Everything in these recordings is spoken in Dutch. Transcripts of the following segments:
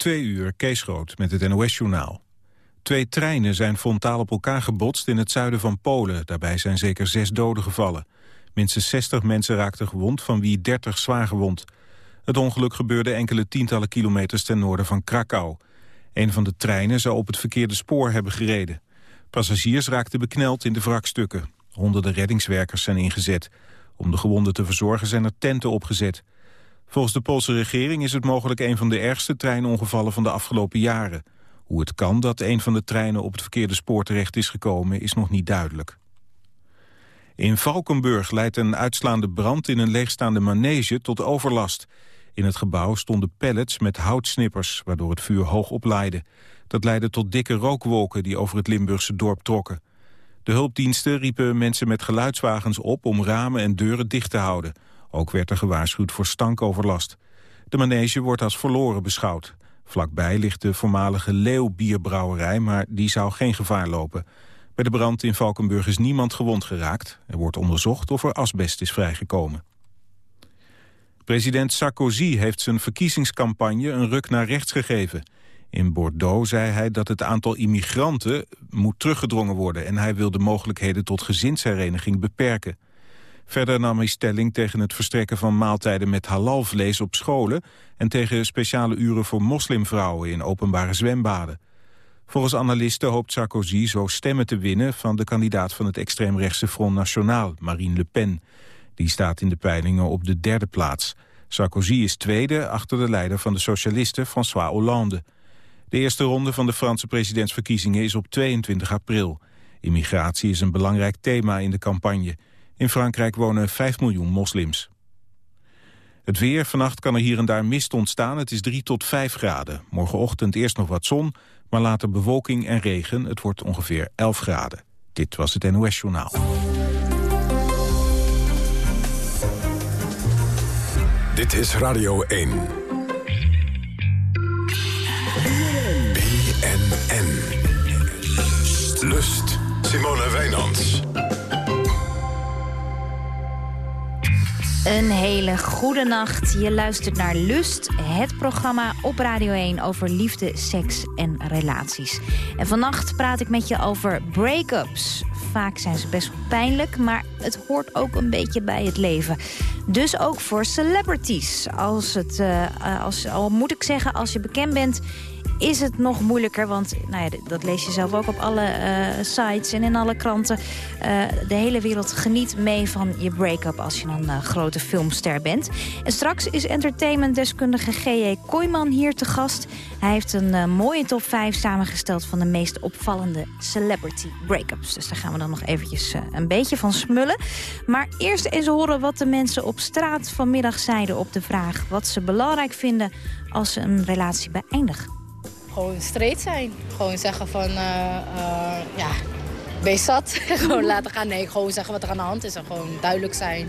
Twee uur, Kees Groot, met het NOS-journaal. Twee treinen zijn frontaal op elkaar gebotst in het zuiden van Polen. Daarbij zijn zeker zes doden gevallen. Minstens 60 mensen raakten gewond, van wie 30 zwaar gewond. Het ongeluk gebeurde enkele tientallen kilometers ten noorden van Krakau. Een van de treinen zou op het verkeerde spoor hebben gereden. Passagiers raakten bekneld in de wrakstukken. Honderden reddingswerkers zijn ingezet. Om de gewonden te verzorgen zijn er tenten opgezet. Volgens de Poolse regering is het mogelijk een van de ergste treinongevallen van de afgelopen jaren. Hoe het kan dat een van de treinen op het verkeerde spoor terecht is gekomen is nog niet duidelijk. In Valkenburg leidt een uitslaande brand in een leegstaande manege tot overlast. In het gebouw stonden pallets met houtsnippers, waardoor het vuur hoog oplaaide. Dat leidde tot dikke rookwolken die over het Limburgse dorp trokken. De hulpdiensten riepen mensen met geluidswagens op om ramen en deuren dicht te houden. Ook werd er gewaarschuwd voor stankoverlast. De manege wordt als verloren beschouwd. Vlakbij ligt de voormalige Leeuwbierbrouwerij, maar die zou geen gevaar lopen. Bij de brand in Valkenburg is niemand gewond geraakt. Er wordt onderzocht of er asbest is vrijgekomen. President Sarkozy heeft zijn verkiezingscampagne een ruk naar rechts gegeven. In Bordeaux zei hij dat het aantal immigranten moet teruggedrongen worden... en hij wil de mogelijkheden tot gezinshereniging beperken. Verder nam hij stelling tegen het verstrekken van maaltijden met halalvlees op scholen... en tegen speciale uren voor moslimvrouwen in openbare zwembaden. Volgens analisten hoopt Sarkozy zo stemmen te winnen... van de kandidaat van het extreemrechtse Front National, Marine Le Pen. Die staat in de peilingen op de derde plaats. Sarkozy is tweede achter de leider van de socialisten, François Hollande. De eerste ronde van de Franse presidentsverkiezingen is op 22 april. Immigratie is een belangrijk thema in de campagne... In Frankrijk wonen 5 miljoen moslims. Het weer, vannacht kan er hier en daar mist ontstaan. Het is 3 tot 5 graden. Morgenochtend eerst nog wat zon, maar later bewolking en regen. Het wordt ongeveer 11 graden. Dit was het NOS Journaal. Dit is Radio 1. BNN. Lust. Simone Wijnands. Een hele goede nacht. Je luistert naar Lust, het programma op Radio 1 over liefde, seks en relaties. En vannacht praat ik met je over break-ups. Vaak zijn ze best wel pijnlijk, maar het hoort ook een beetje bij het leven. Dus ook voor celebrities. Als het, uh, als, al moet ik zeggen, als je bekend bent is het nog moeilijker. Want nou ja, dat lees je zelf ook op alle uh, sites en in alle kranten. Uh, de hele wereld geniet mee van je break-up als je een uh, grote filmster bent. En straks is entertainmentdeskundige G.J. Kooijman hier te gast. Hij heeft een mooie top 5 samengesteld van de meest opvallende celebrity break-ups. Dus daar gaan we dan nog eventjes een beetje van smullen. Maar eerst eens horen wat de mensen op straat vanmiddag zeiden op de vraag... wat ze belangrijk vinden als ze een relatie beëindigen. Gewoon straight zijn. Gewoon zeggen van, uh, uh, ja, wees zat. gewoon laten gaan. Nee, gewoon zeggen wat er aan de hand is en gewoon duidelijk zijn.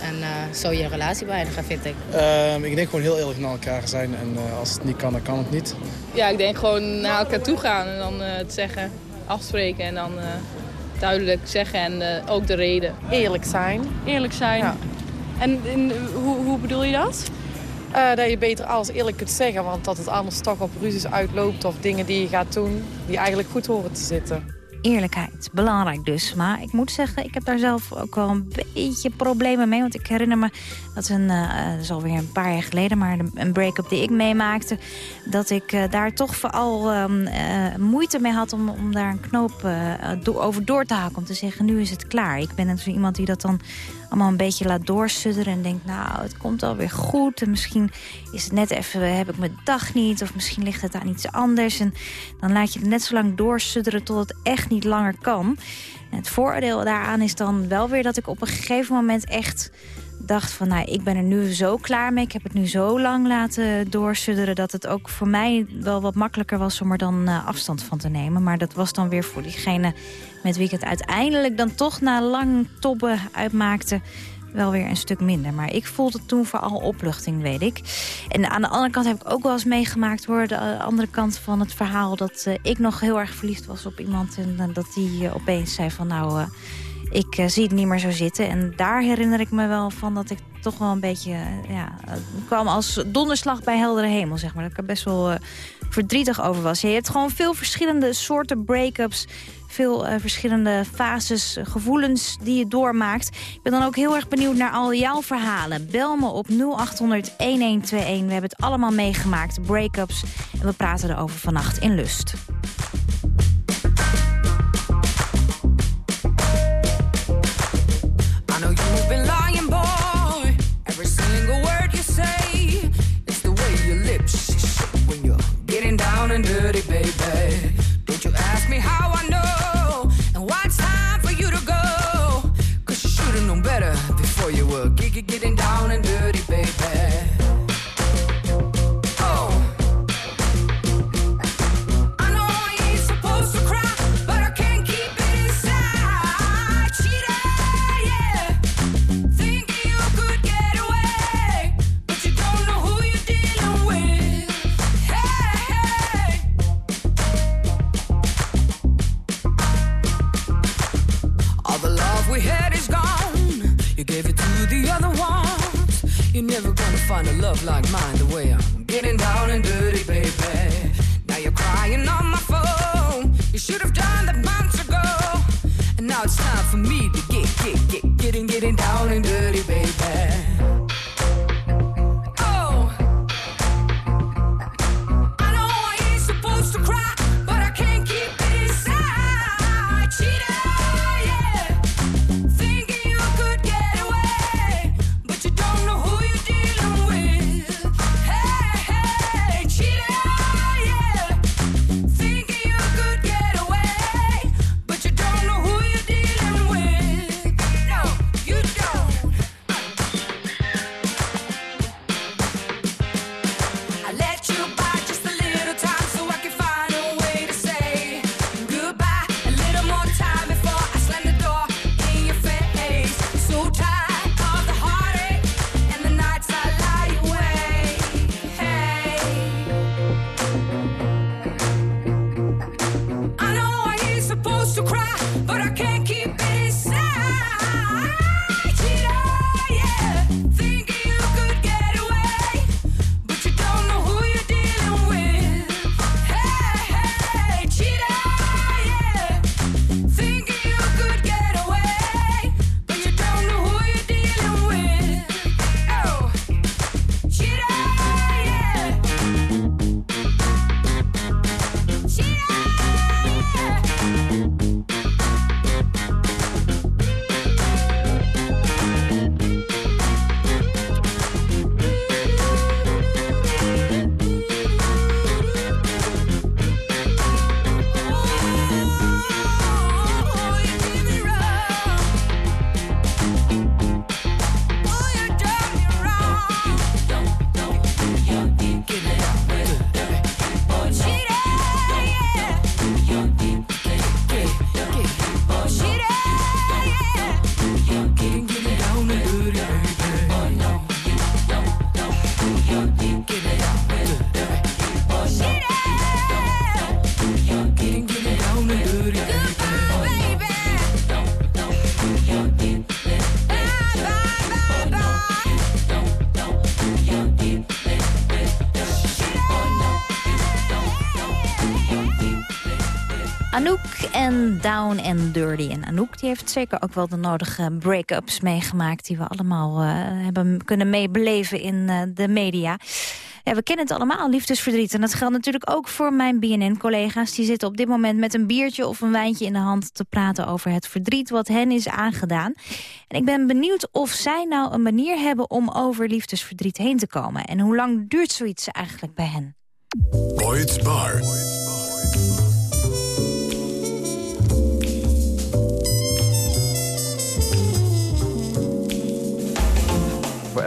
En uh, zo je relatie beëindigen, vind ik. Uh, ik denk gewoon heel eerlijk naar elkaar zijn. En als het niet kan, dan kan het niet. Ja, ik denk gewoon naar elkaar toe gaan en dan het zeggen, afspreken en dan duidelijk zeggen en ook de reden. Eerlijk zijn. Eerlijk zijn. Ja. En in, hoe, hoe bedoel je dat? Uh, dat je beter alles eerlijk kunt zeggen. Want dat het anders toch op ruzies uitloopt of dingen die je gaat doen... die eigenlijk goed horen te zitten. Eerlijkheid, belangrijk dus. Maar ik moet zeggen, ik heb daar zelf ook wel een beetje problemen mee. Want ik herinner me dat een, uh, dat is alweer een paar jaar geleden... maar een break-up die ik meemaakte... dat ik daar toch vooral uh, moeite mee had om, om daar een knoop over door te haken. Om te zeggen, nu is het klaar. Ik ben natuurlijk iemand die dat dan allemaal een beetje laat doorsudderen... en denkt, nou, het komt alweer goed. En misschien is het net even, heb ik mijn dag niet... of misschien ligt het aan iets anders. En dan laat je het net zo lang doorsudderen tot het echt niet langer kan. Het voordeel daaraan is dan wel weer dat ik op een gegeven moment echt dacht van, nou, ik ben er nu zo klaar mee. Ik heb het nu zo lang laten doorsudderen... dat het ook voor mij wel wat makkelijker was om er dan uh, afstand van te nemen. Maar dat was dan weer voor diegene met wie ik het uiteindelijk dan toch na lang tobben uitmaakte wel weer een stuk minder. Maar ik voelde toen vooral opluchting, weet ik. En aan de andere kant heb ik ook wel eens meegemaakt... hoor, de andere kant van het verhaal... dat uh, ik nog heel erg verliefd was op iemand... en dat die opeens zei van nou... ik zie het niet meer zo zitten. En daar herinner ik me wel van dat ik toch wel een beetje... eh, ja, het kwam als donderslag bij heldere hemel, zeg maar. Dat ik er best wel eh, verdrietig over was. Je hebt gewoon veel verschillende soorten break-ups... Veel eh, verschillende fases, eh, gevoelens die je doormaakt. Ik ben dan ook heel erg benieuwd naar al jouw verhalen. Bel me op 0800-1121. We hebben het allemaal meegemaakt, break-ups. En we praten erover vannacht in Lust. Down and Dirty. En Anouk die heeft zeker ook wel de nodige break-ups meegemaakt... die we allemaal eh, hebben kunnen meebeleven in eh, de media. We kennen het allemaal, liefdesverdriet. En dat geldt natuurlijk ook voor mijn BNN-collega's. Die zitten op dit moment met een biertje of een wijntje in de hand... te praten over het verdriet wat hen is aangedaan. En ik ben benieuwd of zij nou een manier hebben... om over liefdesverdriet heen te komen. En hoe lang duurt zoiets eigenlijk bij hen? Boyd's Bar.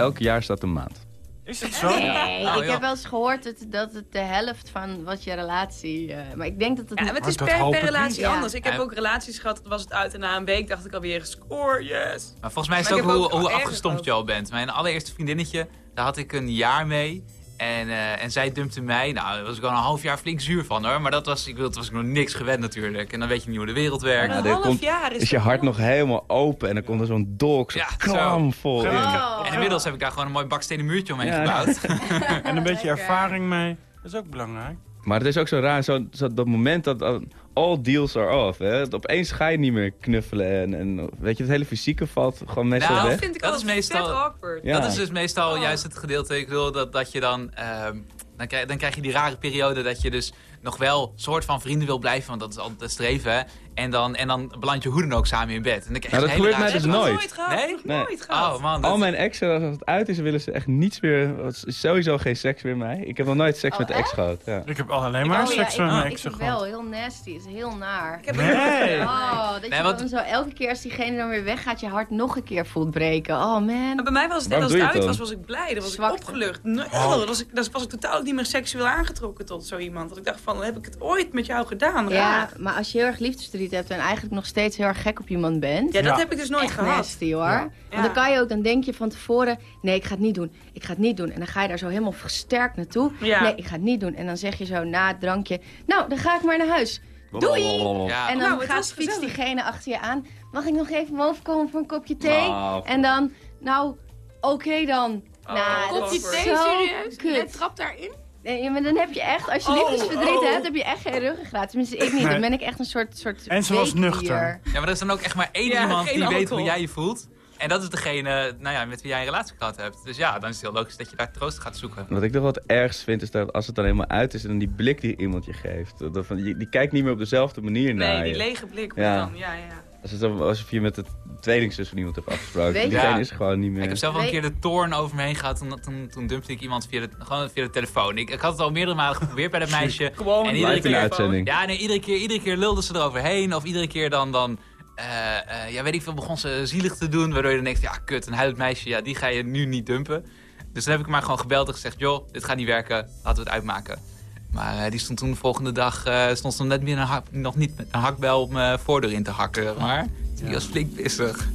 Elk jaar staat een maand. Is het zo? Nee, ik joh. heb wel eens gehoord dat, dat het de helft van wat je relatie... eh, maar ik denk dat het... Ja, niet- maar het is per, per relatie Ja. anders. Ik heb ook relaties gehad, dat was het uit en na een week dacht ik alweer, score, yes. Maar volgens mij is het ook hoe, hoe afgestompt ook- je al bent. Mijn allereerste vriendinnetje, daar had ik een jaar mee. En, eh, en zij dumpte mij. Nou, daar was ik al een half jaar flink zuur van hoor. Maar dat was, ik, dat was ik nog niks gewend natuurlijk. En dan weet je niet hoe de wereld werkt. Ja, dan komt, is je hart nog helemaal open en dan komt er zo'n dolk zo Ja, klam vol in. En inmiddels heb ik daar gewoon een mooi bakstenen muurtje omheen Ja. gebouwd. En een beetje ervaring mee. Dat is ook belangrijk. Maar het is ook zo raar, zo, zo dat moment dat dat all deals are off. Hè? Dat Opeens ga je niet meer knuffelen en, en weet je, het hele fysieke valt gewoon meestal Nou, weg. vind ik dat is meestal, vet awkward. Ja. Dat is dus meestal juist het gedeelte. Ik bedoel dat, dat je dan, ehm, dan, krijg, dan krijg je die rare periode dat je dus nog wel soort van vrienden wil blijven, want dat is altijd het streven. hè. En dan, en dan beland je hoe dan ook samen in bed. En dan krijg Nou, je dat gebeurt mij dus nooit. gehad. Nee? Nooit gehad. Oh man, dat- Al mijn exen, als het uit is, willen ze echt niets meer. Sowieso geen seks meer mij. Ik heb nog nooit seks Oh, met de ex gehad. Ja. Ik heb al alleen maar Oh, seks ja, met mijn ik, exen ik gehad. wel, heel nasty. Het is heel naar. Ik heb Nee. Oh, dat je Nee, want- dan zo elke keer als diegene dan weer weggaat, je hart nog een keer voelt breken. Oh man. Maar bij mij was het net als het je uit was, was ik blij. Dan was Zwakte. ik opgelucht. Nee, dan was ik, dan was ik totaal niet meer seksueel aangetrokken tot zo iemand. Dat ik dacht van, heb ik het ooit met jou gedaan? Ja, maar als je heel erg liefdesverdriet hebt en eigenlijk nog steeds heel erg gek op iemand bent. Ja, dat Ja. heb ik dus nooit echt gehad. nasty hoor. Ja. Want dan kan je ook, dan denk je van tevoren, nee ik ga het niet doen, ik ga het niet doen. En dan ga je daar zo helemaal versterkt naartoe. Ja. Nee, ik ga het niet doen. En dan zeg je zo na het drankje, nou dan ga ik maar naar huis. Doei! Ja. En dan Nou, het gaat gezellig. diegene achter je aan. Mag ik nog even boven komen voor een kopje thee? Nou. En dan, nou, oké dan. Oh, nou, dat kopje is thee, zo serieus? Kut. trapt daarin? Nee, maar dan heb je echt, als je Oh, liefdesverdriet oh. hebt, heb je echt geen ruggengraat. Tenminste, ik niet. Nee. Dan ben ik echt een soort, soort En ze was nuchter. Ja, maar er is dan ook echt maar één Ja, iemand die weet hoe jij je voelt. En dat is degene nou ja, met wie jij een relatie gehad hebt. Dus ja, dan is het heel logisch dat je daar troost gaat zoeken. Wat ik toch wat ergst vind, is dat als het dan helemaal uit is en dan die blik die iemand je geeft. Dat van, die, die kijkt niet meer op dezelfde manier naar Nee, die je. lege blik. Ja. Ja. Dan. ja, ja. Als het alsof je met het tweelingzus van iemand hebt afgesproken. Weet je- Diegene Ja. is gewoon niet meer... Ik heb zelf wel een keer de toorn over me heen gehad. Toen, toen, toen dumpte ik iemand via de, gewoon via de telefoon. Ik, ik had het al meerdere malen geprobeerd bij dat meisje. Gewoon en iedere de keer, uitzending. ja, nee, iedere, keer, iedere keer lulde ze eroverheen. Of iedere keer dan, dan eh, eh, ja, weet ik veel, begon ze zielig te doen. Waardoor je dan denkt, ja, kut, een huilend meisje, ja, die ga je nu niet dumpen. Dus dan heb ik maar gewoon gebeld en gezegd, joh, dit gaat niet werken. Laten we het uitmaken. Maar eh, die stond toen de volgende dag, eh, stond ze net meer een hak- nog niet met een hakbel op mijn voordeur in te hakken, maar. Die was flink pissig.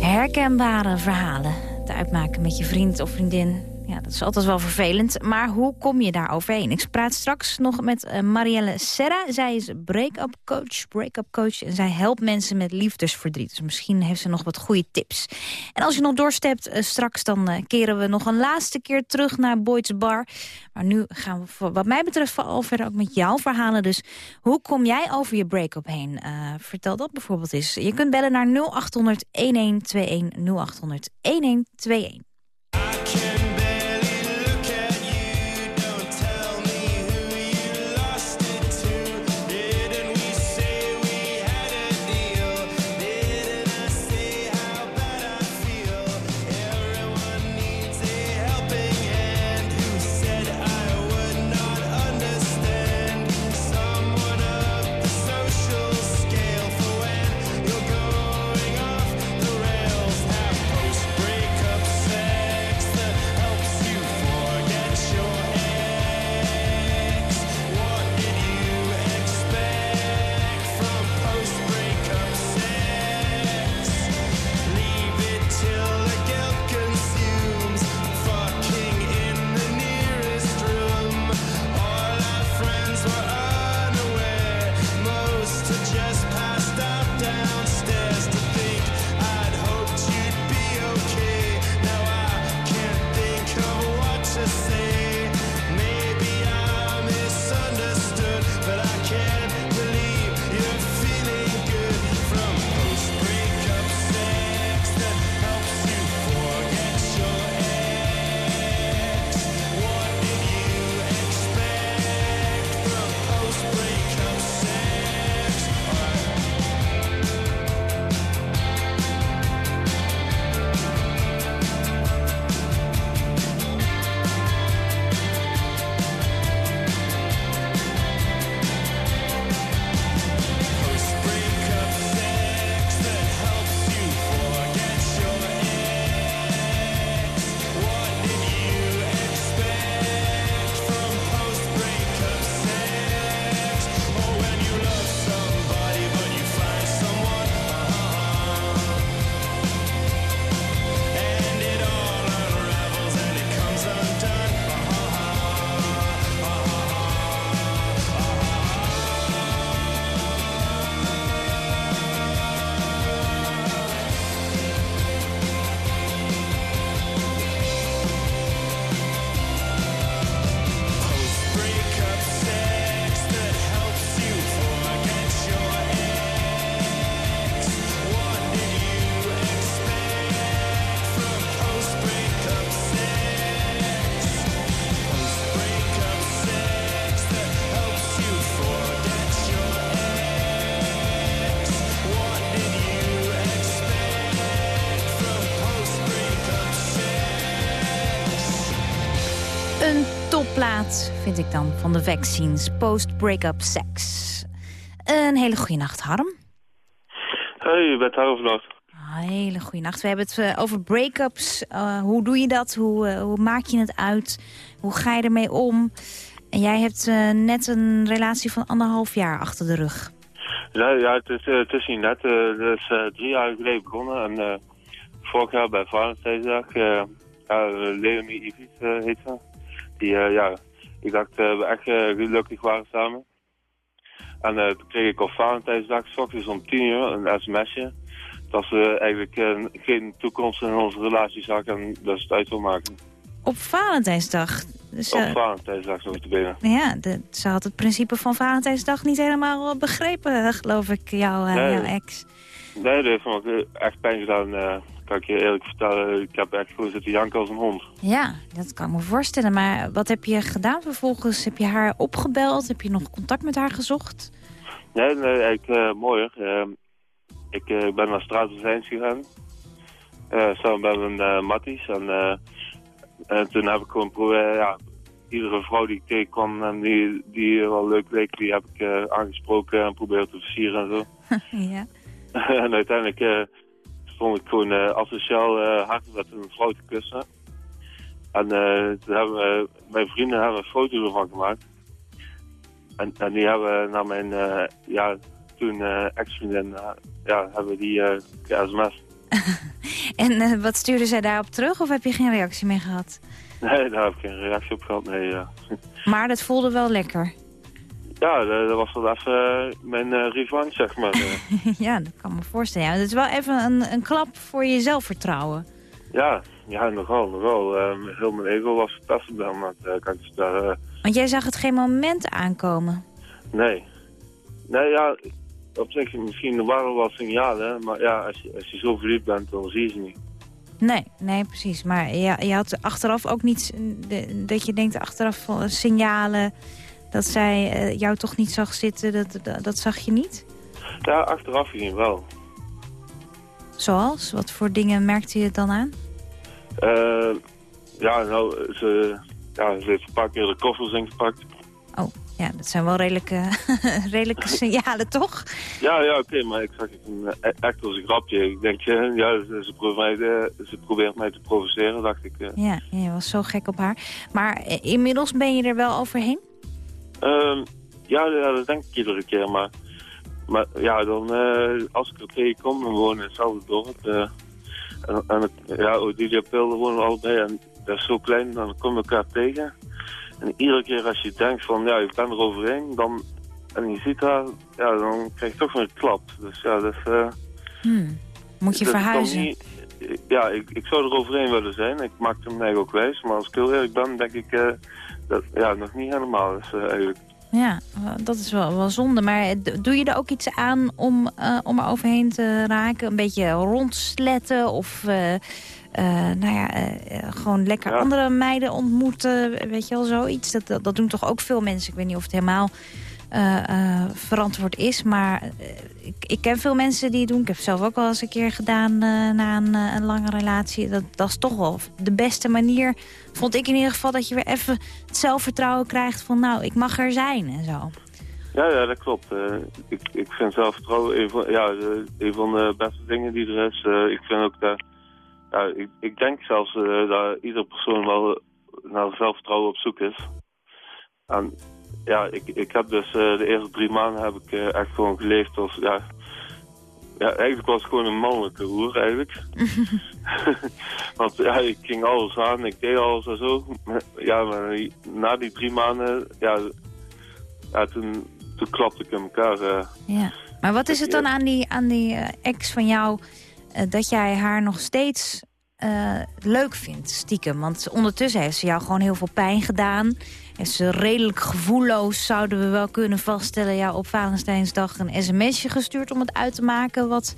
Herkenbare verhalen te uitmaken met je vriend of vriendin. Ja, dat is altijd wel vervelend. Maar hoe kom je daar overheen? Ik praat straks nog met eh, Marielle Serra. Zij is break-up coach, break-up coach. En zij helpt mensen met liefdesverdriet. Dus misschien heeft ze nog wat goede tips. En als je nog doorstept eh, straks, dan eh, keren we nog een laatste keer terug naar Boyd's Bar. Maar nu gaan we wat mij betreft vooral verder ook met jouw verhalen. Dus hoe kom jij over je break-up heen? Vertel dat bijvoorbeeld eens. Je kunt bellen naar 0800 1121 0800 1121. Vind ik dan van de vaccines. Post-breakup sex. Een hele goede nacht, Harm. Hey, je bent Harm. Een hele goede nacht. We hebben het eh, over breakups. Eh, hoe doe je dat? Hoe, eh, hoe maak je het uit? Hoe ga je ermee om? En jij hebt net een relatie van anderhalf jaar achter de rug. Ja, ja het, is, het is niet net. Het is eh, drie jaar geleden begonnen. En vorig jaar bij Valentijnsdag, ja, Leonie Ivis eh, heet ze. Die, ja, ik dacht dat we echt eh, gelukkig waren samen. En eh, toen kreeg ik op Valentijnsdag, s ochtends om tien uur, een sms'je. Dat ze eigenlijk eh, geen toekomst in onze relatie zag en dat ze het uit wil maken. Op Valentijnsdag. Dus, Op eh, Valentijnsdag zo te benen. ja, de, ze had het principe van Valentijnsdag niet helemaal eh, begrepen, eh, geloof ik, jouw, eh, Nee. jouw ex. Nee, dat heeft me ook eh, echt pijn gedaan. Kan ik je eerlijk vertellen. Ik heb echt gewoon zitten janken als een hond. Ja, dat kan ik me voorstellen. Maar wat heb je gedaan vervolgens? Heb je haar opgebeld? Heb je nog contact met haar gezocht? Nee, nee, eigenlijk eh, mooier. Eh, ik eh, ben naar Stratus Zijns gegaan. Eh, samen met mijn matties. En, en toen heb ik gewoon proberen, ja, iedere vrouw die ik tegenkwam en die, die wel leuk leek, die heb ik aangesproken en proberen te versieren en zo. ja. en uiteindelijk stond ik gewoon eh asociaal eh hard met een vrouw te kussen. En eh, toen hebben mijn vrienden hebben een foto ervan gemaakt. En, en die hebben naar mijn, ja, toen ex-vriendin, ja, hebben die sms. En wat stuurde zij daarop terug? Of heb je geen reactie meer gehad? Nee, daar heb ik geen reactie op gehad, nee. Ja, Maar dat voelde wel lekker. Ja dat, dat was wel even eh, mijn eh revanche, zeg maar. eh. ja, dat kan me voorstellen. Ja, dat is wel even een, een klap voor je zelfvertrouwen. ja, ja, nogal, nogal. Eh, heel mijn ego was vertast op dat moment, eh. Want jij zag het geen moment aankomen. Nee. Nee, ja, op zich misschien er waren wel signalen, maar ja, als je, als je zo verliefd bent, dan zie je ze niet. Nee, nee, precies. Maar je, je had achteraf ook niet... dat je denkt achteraf van signalen... dat zij eh, jou toch niet zag zitten, dat, dat, dat zag je niet? Ja, achteraf ging wel. Zoals? Wat voor dingen merkte je dan aan? Eh, ja, nou, ze, ja, ze heeft een paar keer de koffers ingepakt. Oh, ja, dat zijn wel redelijke, redelijke signalen, toch? Ja, ja, oké, maar ik zag het een, e- echt als een grapje. Ik denk, ja, ze, ze, probeert mij, ze probeert mij te provoceren, dacht ik. eh. Ja, je was zo gek op haar. Maar inmiddels ben je er wel overheen? Ehm, ja, ja, dat denk ik iedere keer, maar, maar ja, dan, eh, als ik er tegenkom, dan wonen we in hetzelfde dorp. eh, en, en het- ja, Odilia Pilde wonen we allebei en dat is zo klein, dan kom je elkaar tegen. En iedere keer als je denkt van, ja, ik ben er overheen, dan, en je ziet haar, ja, dan krijg je toch een klap. Dus ja, dat is... eh, Hmm. Moet je dat verhuizen? niet- ja, ik, ik zou er overheen willen zijn. Ik maak hem mij ook wijs. Maar als ik heel eerlijk ben, denk ik dat ja, nog niet helemaal is eh, eigenlijk. Ja, dat is wel, wel zonde. Maar eh, doe je er ook iets aan om, eh, om er overheen te raken? Een beetje rondsletten of... nou ja, gewoon lekker Ja. andere meiden ontmoeten, weet je wel, zoiets. Dat, dat, dat doen toch ook veel mensen. Ik weet niet of het helemaal eh, eh, verantwoord is, maar eh, ik, ik ken veel mensen die het doen. Ik heb zelf ook wel eens een keer gedaan na een, een lange relatie. Dat, dat is toch wel de beste manier, vond ik in ieder geval, dat je weer even het zelfvertrouwen krijgt van, nou, ik mag er zijn en zo. Ja, ja, dat klopt. Ik, ik vind zelfvertrouwen een van, ja, van de beste dingen die er is. Ik vind ook dat... Ja, ik, ik denk zelfs dat ieder persoon wel naar zelfvertrouwen op zoek is. En ja, ik, ik heb dus eh, de eerste drie maanden heb ik eh, echt gewoon geleefd als... Ja, ja, eigenlijk was ik gewoon een mannelijke hoer eigenlijk. Want ja, ik ging alles aan, ik deed alles en zo. Ja, maar na die drie maanden, ja, ja toen, toen klapte ik in elkaar. eh. Ja. Maar wat is het dan aan die, aan die ex van jou... dat jij haar nog steeds leuk vindt, stiekem? Want ondertussen heeft ze jou gewoon heel veel pijn gedaan. Ze redelijk gevoelloos, zouden we wel kunnen vaststellen... jou op Valentijnsdag een sms'je gestuurd om het uit te maken... wat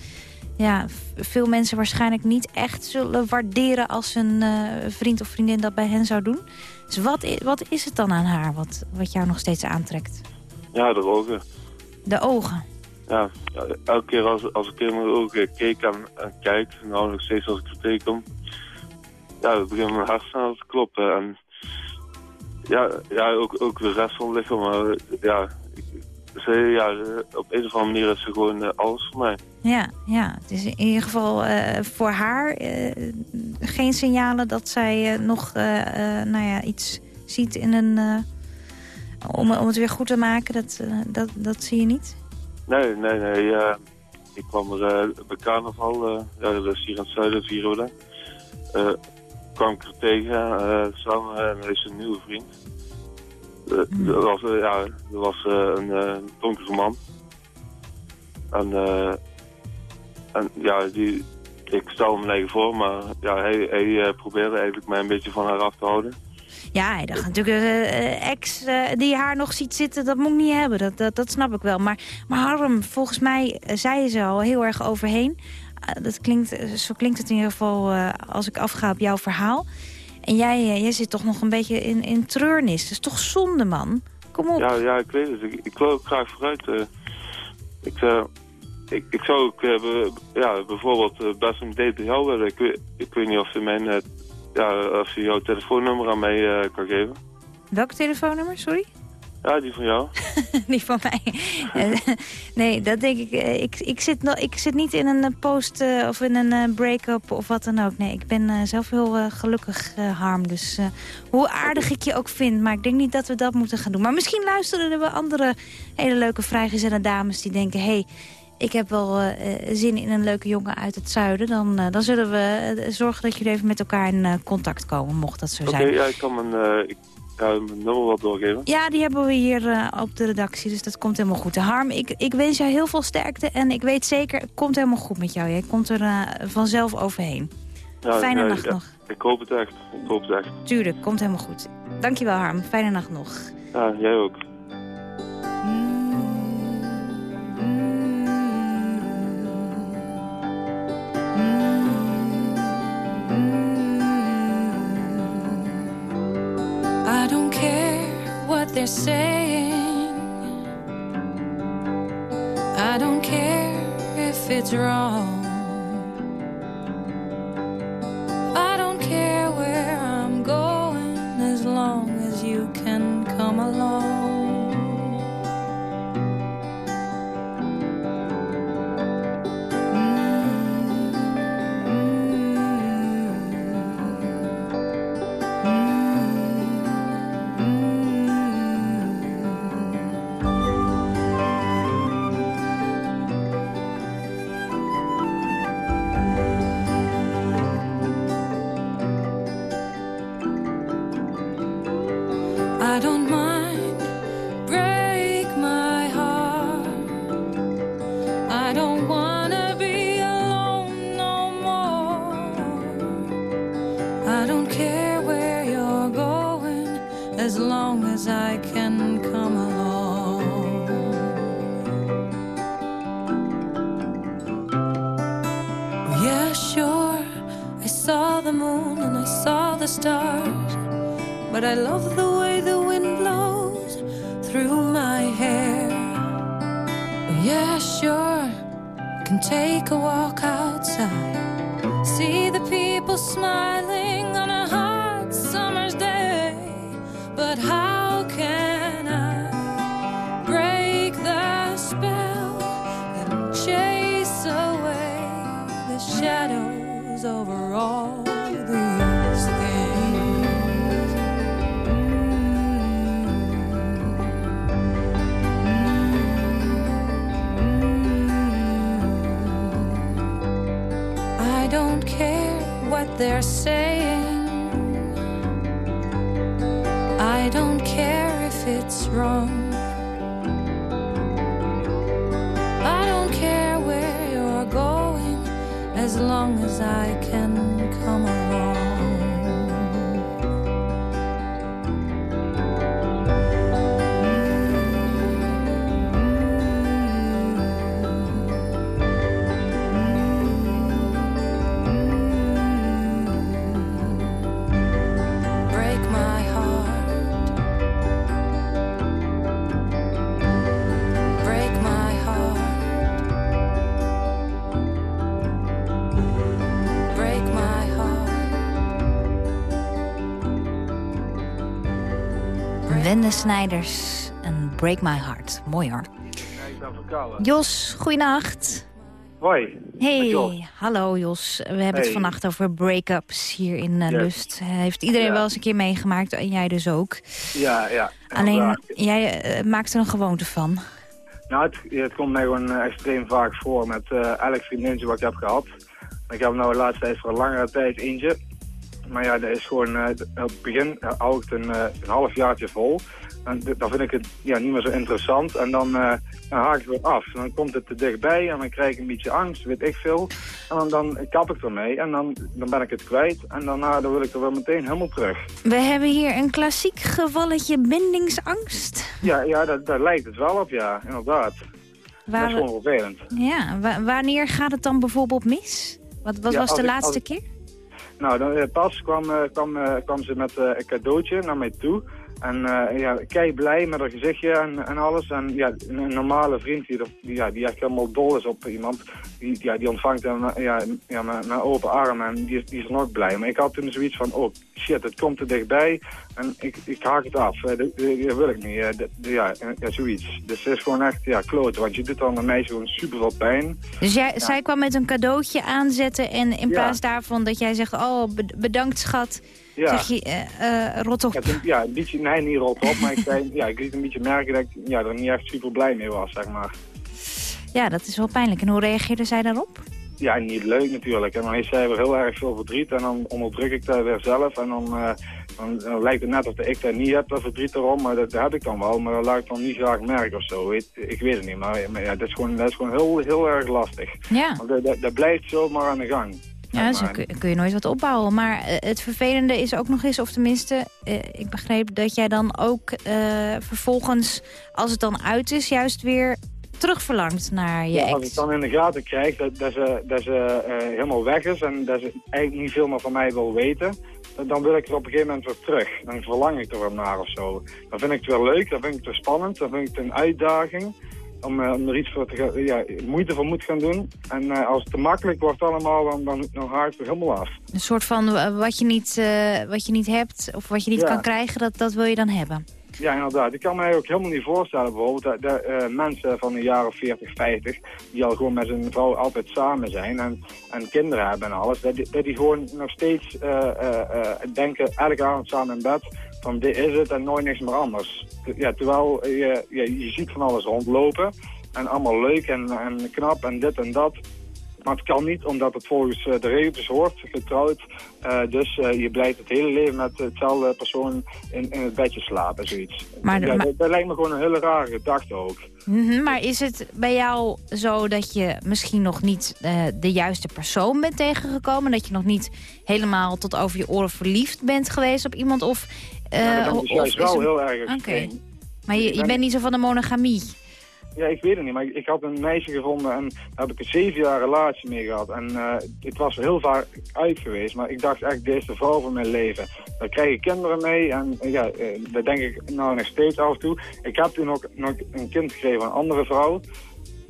ja, veel mensen waarschijnlijk niet echt zullen waarderen... als een eh, vriend of vriendin dat bij hen zou doen. Dus wat, wat is het dan aan haar wat, wat jou nog steeds aantrekt? Ja, de ogen. De ogen. Ja, ja, elke keer als, als ik in mijn ogen keek en, en kijk, nou nog steeds als ik er tegenkom, ja, dan begint mijn hart snel te kloppen. En Ja, ja ook, ook de rest van het lichaam. Maar ja, ze, ja, op een of andere manier is ze gewoon eh, alles voor mij. Ja, ja, het is in ieder geval eh, voor haar eh, geen signalen dat zij nog nou ja, iets ziet in een... om, om het weer goed te maken, dat, dat, dat zie je niet? Nee, nee, nee. ik kwam er bij carnaval, ja, dat is hier in het zuiden, eh kwam ik er tegen, eh, samen eh, met zijn nieuwe vriend. Eh, Dat was, eh, ja, dat was eh, een eh, donkere man. En, eh, en ja, die, ik stel hem eigen voor, maar ja, hij, hij eh, probeerde eigenlijk mij een beetje van haar af te houden. Ja, hij dacht natuurlijk, eh, eh, ex eh, die haar nog ziet zitten, dat moet ik niet hebben. Dat, dat, dat snap ik wel. Maar, maar Harm, volgens mij eh, zei ze al heel erg overheen. Eh, dat klinkt, eh, zo klinkt het in ieder geval eh, als ik afga op jouw verhaal. En jij, jij zit toch nog een beetje in, in treurnis. Dat is toch zonde, man? Kom op. Ja, ja, ik weet het. Ik, ik wil ook graag vooruit. ik, ik, ik zou ook be- ja, bijvoorbeeld best een date met jou willen. Ik weet, ik weet niet of je, mijn, ja, of je jouw telefoonnummer aan mij kan geven. Welk telefoonnummer, sorry? Ja, die van jou. niet van mij. Eh, nee, dat denk ik. eh, ik, ik, zit ik zit niet in een eh, post of in een eh, break-up of wat dan ook. Nee, ik ben zelf heel gelukkig, Harm. Dus hoe aardig ik je ook vind. Maar ik denk niet dat we dat moeten gaan doen. Maar misschien luisteren er wel andere hele leuke vrijgezelle dames die denken... Hey, ik heb wel zin in een leuke jongen uit het zuiden. Dan, dan zullen we zorgen dat jullie even met elkaar in contact komen, mocht dat zo Oké, zijn. ja, ik kan mijn, ik, ja, mijn nummer wel doorgeven. Ja, die hebben we hier eh, op de redactie, dus dat komt helemaal goed. Harm, ik, ik wens jou heel veel sterkte en ik weet zeker, het komt helemaal goed met jou. Jij komt er eh, vanzelf overheen. Ja, Fijne ja, nacht ja. nog. Ik hoop het echt. Ik hoop het echt. Tuurlijk, komt helemaal goed. Dankjewel Harm, fijne nacht nog. Ja, jij ook. Saying. I don't care if it's wrong. Shadows over all these things? Mm. Mm. Mm. I don't care what they're saying. I don't care if it's wrong. Long as I can Snijders en Break My Heart. Mooi hoor. ik ben verkouden. Jos, goeienacht. Hoi. Hey, Jos. hallo Jos. We hebben het vannacht over break-ups hier in eh, Yes. Lust. Heeft iedereen Ja. wel eens een keer meegemaakt en jij dus ook. Ja, ja. Alleen, jij eh, maakt er een gewoonte van. Nou, het, het komt mij gewoon eh, extreem vaak voor met eh elk vriendinnetje wat ik heb gehad. Ik heb nou de laatste tijd voor een langere tijd eentje. Maar ja, dat is gewoon, eh, op het begin eh, hou ik het een, eh, een half jaartje vol. En dan vind ik het ja, niet meer zo interessant. En dan, eh, dan haak ik het weer af. En dan komt het te dichtbij en dan krijg ik een beetje angst, weet ik veel. En dan, dan kap ik ermee en dan, dan ben ik het kwijt. En daarna dan wil ik er weer meteen helemaal terug. We hebben hier een klassiek gevalletje bindingsangst. Ja, ja daar, daar lijkt het wel op, ja, inderdaad. Waar dat is gewoon vervelend. Ja, wa- wanneer gaat het dan bijvoorbeeld mis? Wat, wat Ja, was de laatste keer? Nou, dan, eh, pas kwam, eh, kwam, eh, kwam ze met een cadeautje naar mij toe. En eh, ja, kei blij met haar gezichtje en, en alles. En ja, een, een normale vriend die, er, die, ja, die echt helemaal dol is op iemand, die, ja, die ontvangt hem ja, ja, met, met open armen en die is, die is ook blij. Maar ik had toen zoiets van, oh shit, het komt er dichtbij en ik, ik haak het af. Eh, Dat, wil ik niet. Eh, ja, ja, zoiets. Dus het is gewoon echt ja, kloten, want je doet dan een meisje gewoon super veel pijn. Dus jij, Ja. zij kwam met een cadeautje aanzetten en in plaats daarvan dat jij zegt... oh, bed- bedankt schat, Ja. zeg je eh, eh, rot op. Ja, toen- ja, een beetje, nee, niet rot op, maar ik, zei, ja, ik liet een beetje merken dat ik ja, er niet echt super blij mee was, zeg maar. Ja, dat is wel pijnlijk. En hoe reageerde zij daarop? Ja, niet leuk natuurlijk. En dan heeft zij weer heel erg veel verdriet en dan onderdruk ik dat weer zelf. En dan, eh, dan, dan lijkt het net of ik dat niet heb, dat verdriet erom, maar dat, dat heb ik dan wel. Maar dat laat ik dan niet graag merken of zo, weet, ik weet het niet. Maar, maar ja, dat is gewoon, dat is gewoon heel, heel erg lastig. Ja. Want dat, dat, dat blijft zomaar aan de gang. Ja, zo kun, kun je nooit wat opbouwen. Maar eh, het vervelende is ook nog eens, of tenminste, eh, ik begreep dat jij dan ook eh, vervolgens, als het dan uit is, juist weer terugverlangt naar je Ja, als ik dan in de gaten krijg dat, dat ze, dat ze helemaal weg is en dat ze eigenlijk niet veel meer van mij wil weten, dan- dan wil ik er op een gegeven moment weer terug. Dan verlang ik er weer naar of zo. Dan vind ik het weer leuk, dan vind ik het weer spannend, dan vind ik het een uitdaging om, eh, om er iets voor te gaan, ja, moeite voor moet gaan doen. En eh, als het te makkelijk wordt allemaal, dan, dan, dan haak ik er helemaal af. Een soort van eh, wat je niet, wat je niet hebt of wat je niet Ja. kan krijgen, dat, dat wil je dan hebben. Ja, inderdaad. Ik kan me ook helemaal niet voorstellen bijvoorbeeld dat, dat eh, mensen van jaar of 40, 50, die al gewoon met zijn vrouw altijd samen zijn en, en kinderen hebben en alles, dat die, dat die gewoon nog steeds eh, eh, denken elke avond samen in bed van dit is het en nooit niks meer anders. Ja, terwijl je, je, je ziet van alles rondlopen en allemaal leuk en, en knap en dit en dat. Maar het kan niet, omdat het volgens eh, de regeltjes hoort, getrouwd. Eh, dus eh, je blijft het hele leven met hetzelfde persoon in, in het bedje slapen, zoiets. Maar ja, maar- dat, dat lijkt me gewoon een hele rare gedachte ook. Mhm, maar is het bij jou zo dat je misschien nog niet de juiste persoon bent tegengekomen? Dat je nog niet helemaal tot over je oren verliefd bent geweest op iemand? Of, Ja, dat of juist is wel heel erg Oké. Maar je, bent niet zo van de monogamie? Ja, ik weet het niet, maar ik, had een meisje gevonden en daar heb ik een zeven jaar relatie mee gehad. En eh het was heel vaak uit geweest, maar ik dacht echt, deze is de vrouw van mijn leven. Daar krijg ik kinderen mee en eh, ja, eh, dat denk ik nou nog steeds af en toe. Ik heb toen ook nog een kind gekregen van een andere vrouw.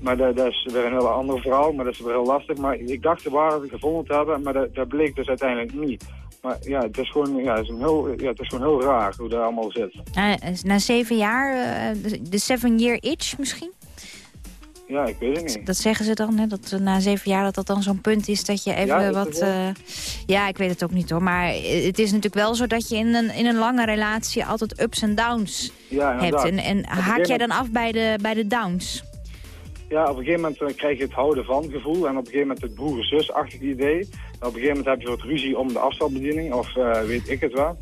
Maar dat, dat is weer een hele andere verhaal, maar dat is weer heel lastig. Maar ik dacht de waarheid gevonden te hebben, maar dat, dat bleek dus uiteindelijk niet. Maar ja, het is gewoon, ja, het is een heel, ja, het is gewoon heel raar hoe dat allemaal zit. Na, na zeven jaar, eh, de, seven year itch misschien? Ja, ik weet het niet. Dat zeggen ze dan, hè? dat na zeven jaar dat dat dan zo'n punt is dat je even Ja, wat... wel? eh, ja, ik weet het ook niet hoor. Maar het is natuurlijk wel zo dat je in een, in een lange relatie altijd ups en downs Ja, hebt. En, en haak jij dan af bij de, bij de downs? Ja, op een gegeven moment eh, krijg je het houden van gevoel en op een gegeven moment het broer-zus-achtige idee. En op een gegeven moment heb je wat ruzie om de afstandsbediening of eh, weet ik het wel.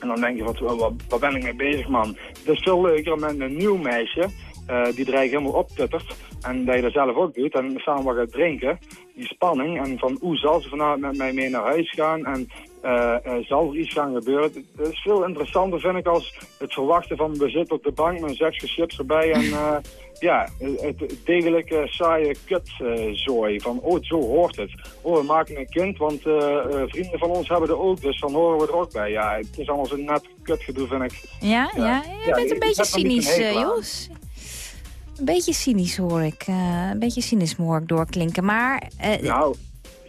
En dan denk je, wat, wat, wat ben ik mee bezig man? Het is veel leuker met een nieuw meisje eh, die er eigenlijk helemaal optuttert. En dat je dat zelf ook doet en samen wat gaat drinken. Die spanning en van hoe zal ze vanavond met mij mee naar huis gaan en zal er iets gaan gebeuren. Het is veel interessanter vind ik als het verwachten van we zitten op de bank met een zakje chips erbij en... eh, ja, het degelijke saaie kutzooi. van, oh, zo hoort het. Oh, we maken een kind, want eh, eh, vrienden van ons hebben er ook, dus dan horen we er ook bij. Ja, het is allemaal zo'n net kutgedoe, vind ik. Ja, ja. je bent een beetje cynisch, een eh. Jos. Een beetje cynisch hoor ik. eh, een beetje cynisme hoor ik doorklinken. Maar eh, Nou,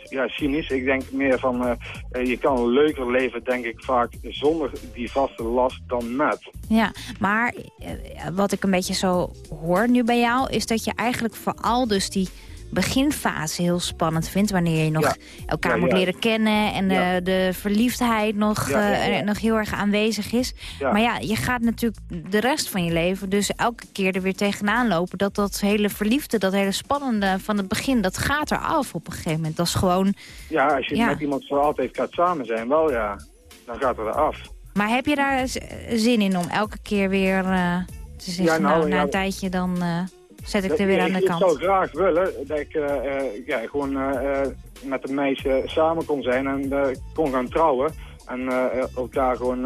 ja, cynisch. Ik denk meer van, eh, eh, je kan een leuker leven, denk ik, vaak zonder die vaste last dan met. Ja, maar eh, wat ik een beetje zo hoor nu bij jou... is dat je eigenlijk vooral dus die beginfase heel spannend vindt... wanneer je nog Ja. elkaar Ja, moet leren kennen... en de, de verliefdheid nog, eh, nog heel erg aanwezig is. Maar ja, je gaat natuurlijk de rest van je leven... dus elke keer er weer tegenaan lopen... dat dat hele verliefde, dat hele spannende van het begin... dat gaat eraf op een gegeven moment. Dat is gewoon... Ja, als je met iemand voor altijd gaat samen zijn, wel ja, dan gaat het eraf. Maar heb je daar zin in om elke keer weer eh, te zeggen... Ja, nou, nou, na ja. een tijdje dan eh, zet ik Dat- er weer aan de kant. Ik zou graag willen dat ik eh, eh, ja, gewoon eh, met een meisje samen kon zijn en kon gaan trouwen. En elkaar gewoon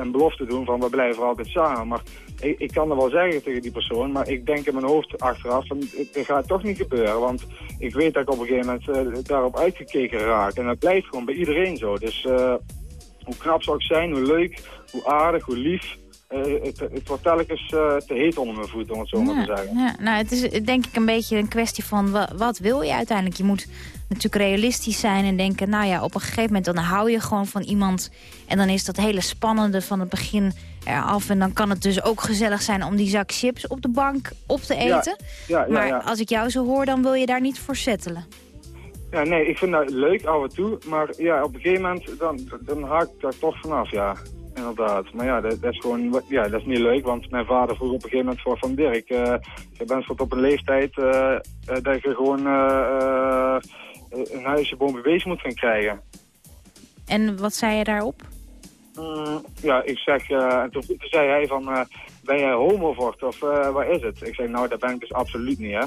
een belofte doen van we blijven altijd samen. Maar ik, ik kan er wel zeggen tegen die persoon, maar ik denk in mijn hoofd achteraf van het gaat toch niet gebeuren. Want ik weet dat ik op een gegeven moment daarop uitgekeken raak. En dat blijft gewoon bij iedereen zo. Dus hoe knap zou ik zijn, hoe leuk, hoe aardig, hoe lief. Eh, het, het wordt telkens eh, te heet onder mijn voeten, om het zo maar te zeggen. Ja, nou, het is denk ik een beetje een kwestie van wa- wat wil je uiteindelijk. Je moet natuurlijk realistisch zijn en denken... nou ja, op een gegeven moment dan hou je gewoon van iemand... en dan is dat hele spannende van het begin eraf... en dan kan het dus ook gezellig zijn om die zak chips op de bank op te eten. ja, ja, maar als ik jou zo hoor, dan wil je daar niet voor settelen. Ja, nee, ik vind dat leuk af en toe. Maar ja, op een gegeven moment dan, dan haak ik daar toch vanaf, ja. Inderdaad. Maar ja, dat, dat is gewoon, ja, dat is niet leuk. Want mijn vader vroeg op een gegeven moment voor Van Dirk. eh je bent tot op een leeftijd eh, eh, dat je gewoon een huisje, boom, bewezen moet gaan krijgen. En wat zei je daarop? Mm, ja, ik zeg, en toen, toen zei hij van, ben je homovocht of eh waar is het? Ik zei, nou, dat ben ik dus absoluut niet, hè.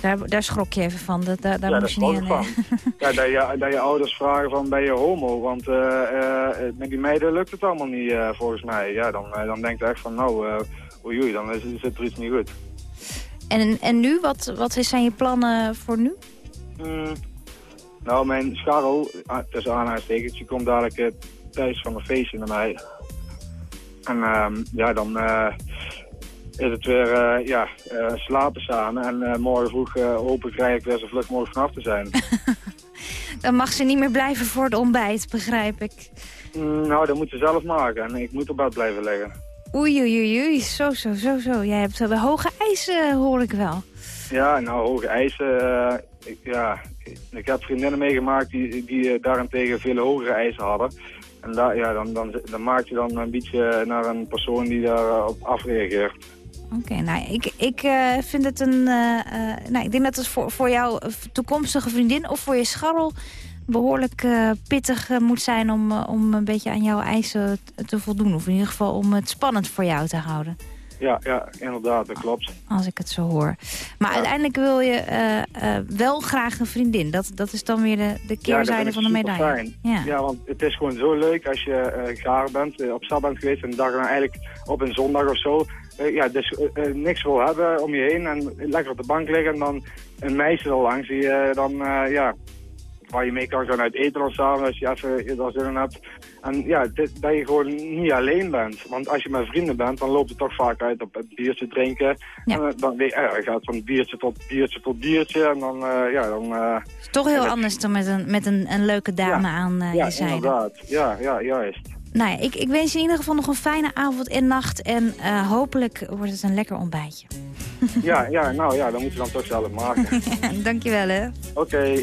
Daar, daar schrok je even van. Dat, daar daar ja, moest je niet aan ja, dat je, dat je ouders vragen van, ben je homo? Want eh, eh, met die meiden lukt het allemaal niet, eh, volgens mij. Ja, dan, dan denk je echt van, nou, oei, oei, dan is, zit er iets niet goed. En, en nu, wat, wat zijn je plannen voor nu? Mm, nou, mijn scharrel, ah, tussen aanhalingstekens, die komt dadelijk thuis van een feestje naar mij. En ehm, ja, dan is het weer eh, ja, eh, slapen samen. En eh, morgen vroeg eh, hoop ik weer zo vlug mogelijk vanaf te zijn. Dan mag ze niet meer blijven voor het ontbijt, begrijp ik. Mm, nou, dat moet ze zelf maken. En ik moet op bed blijven liggen. Oei, oei, oei, oei. Zo, zo, zo, zo. Jij hebt uh, hoge eisen, hoor ik wel. Ja, nou, hoge eisen. ik, ja, ik heb vriendinnen meegemaakt die, die daarentegen veel hogere eisen hadden. En daar, ja, dan, dan, dan maak je dan een beetje naar een persoon die daarop afreageert. Oké, nou, ik, ik eh, vind het een... eh, eh, nou, ik denk dat het voor, voor jouw toekomstige vriendin of voor je scharrel behoorlijk eh, pittig moet zijn om, om een beetje aan jouw eisen te voldoen. Of in ieder geval om het spannend voor jou te houden. Ja, ja, inderdaad, dat klopt. Als ik het zo hoor. Maar uiteindelijk wil je eh, eh, wel graag een vriendin. Dat, dat is dan weer de, de keerzijde van de medaille. Ja. Ja, want het is gewoon zo leuk als je eh gaar bent, op stap bent geweest en dag erna eigenlijk op een zondag of zo. ja, dus niks wil hebben om je heen en lekker op de bank liggen en dan een meisje er langs die je dan, ja, waar je mee kan gaan uit eten of samen als je even er zin in hebt. En ja, dit, dat je gewoon niet alleen bent. Want als je met vrienden bent, dan loopt het toch vaak uit op een biertje drinken. En eh, dan weet ja, je gaat van biertje tot biertje tot biertje en dan, eh, ja, dan... eh, is toch heel anders dan met een, met een, een leuke dame aan eh, ja, je zijde. inderdaad. Ja, ja, juist. Nou ja, ik, ik wens je in ieder geval nog een fijne avond en nacht. En eh, hopelijk wordt het een lekker ontbijtje. Ja, ja, nou ja, dat moet je dan toch zelf maken. Dankjewel hè. Oké.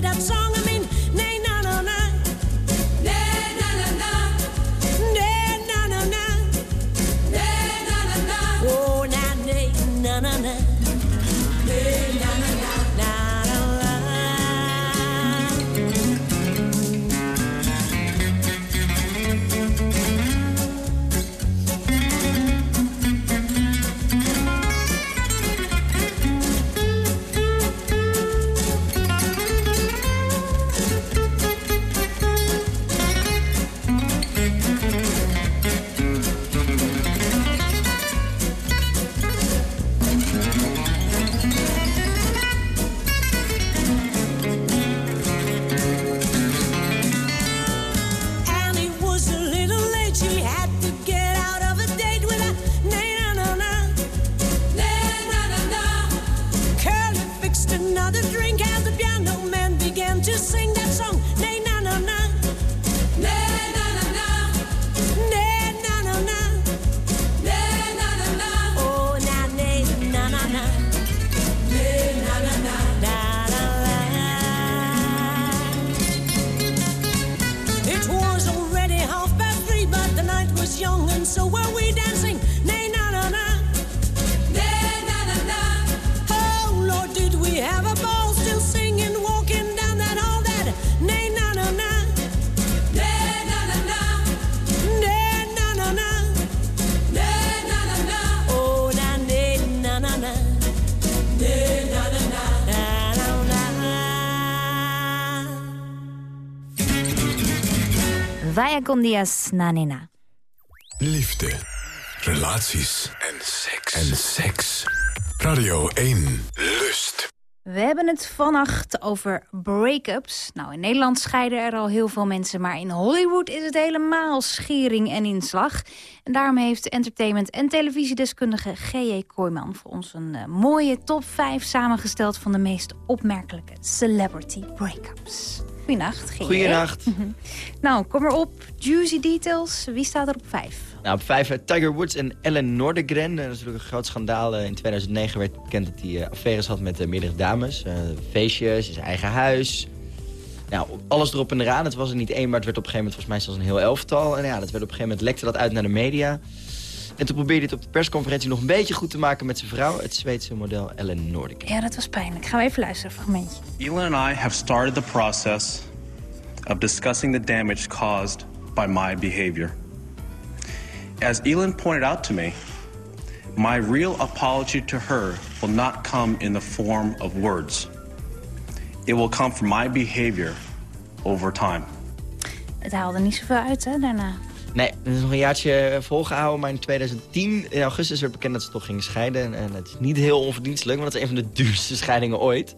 Played that song. Con Diaz Nanina. Liefde, relaties en seks. En seks. Radio 1. Lust. We hebben het vannacht over break-ups. Nou, in Nederland scheiden er al heel veel mensen... maar in Hollywood is het helemaal schering en inslag. En daarom heeft entertainment- en televisiedeskundige G.J. Kooijman... voor ons een eh, mooie top 5 samengesteld... van de meest opmerkelijke celebrity break-ups. Goedenacht, G.J. Goedenacht. nou, kom erop. Juicy details. Wie staat er op 5? Nou, op vijf eh, Tiger Woods en Ellen Nordegren. Dat is natuurlijk een groot schandaal. Eh, In 2009 werd bekend dat hij eh, affaires had met meerdere dames. Feestjes, zijn eigen huis. Nou, alles erop en eraan. Het was er niet één, maar het werd op een gegeven moment volgens mij zelfs een heel elftal. En ja, dat werd op een gegeven moment lekte dat uit naar de media. En toen probeerde hij het op de persconferentie nog een beetje goed te maken met zijn vrouw. Het Zweedse model Ellen Nordegren. Ja, dat was pijnlijk. Gaan we even luisteren, een fragmentje. Elon and I have started the process of discussing the damage caused by my behavior. As Elon pointed out to me, my real apology to her will not come in the form of words. It will come from my behavior over time. Het haalde niet zoveel uit, hè, daarna. Nee, het is nog een jaartje volgehouden. Maar in 2010, in augustus, werd bekend dat ze toch gingen scheiden. En, het is niet heel onverdienstelijk, want het is een van de duurste scheidingen ooit.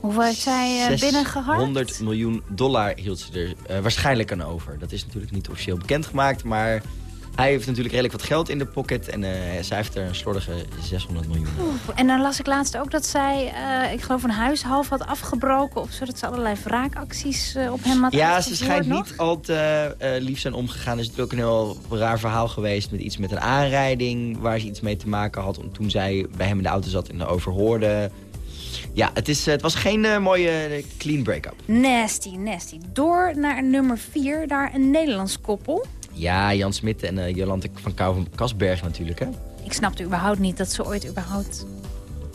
Hoeveel heeft zij uh, binnengehard? 100 miljoen dollar hield ze er uh, waarschijnlijk aan over. Dat is natuurlijk niet officieel bekendgemaakt, maar hij heeft natuurlijk redelijk wat geld in de pocket. En uh, zij heeft er een slordige 600 miljoen. Oeh, en dan las ik laatst ook dat zij, uh, ik geloof, een huis half had afgebroken. Of zodat ze allerlei wraakacties uh, op hem had Ja, ze schijnt nog. niet al te lief zijn omgegaan. Is natuurlijk ook een heel raar verhaal geweest met iets met een aanrijding. Waar ze iets mee te maken had toen zij bij hem in de auto zat en overhoorde. Ja, het, is, het was geen uh, mooie clean break-up. Nasty, nasty. Door naar nummer 4, daar een Nederlands koppel. Ja, Jan Smit en uh, Jolante van Kou van Kasberg natuurlijk, hè? Ik snapte überhaupt niet dat ze ooit überhaupt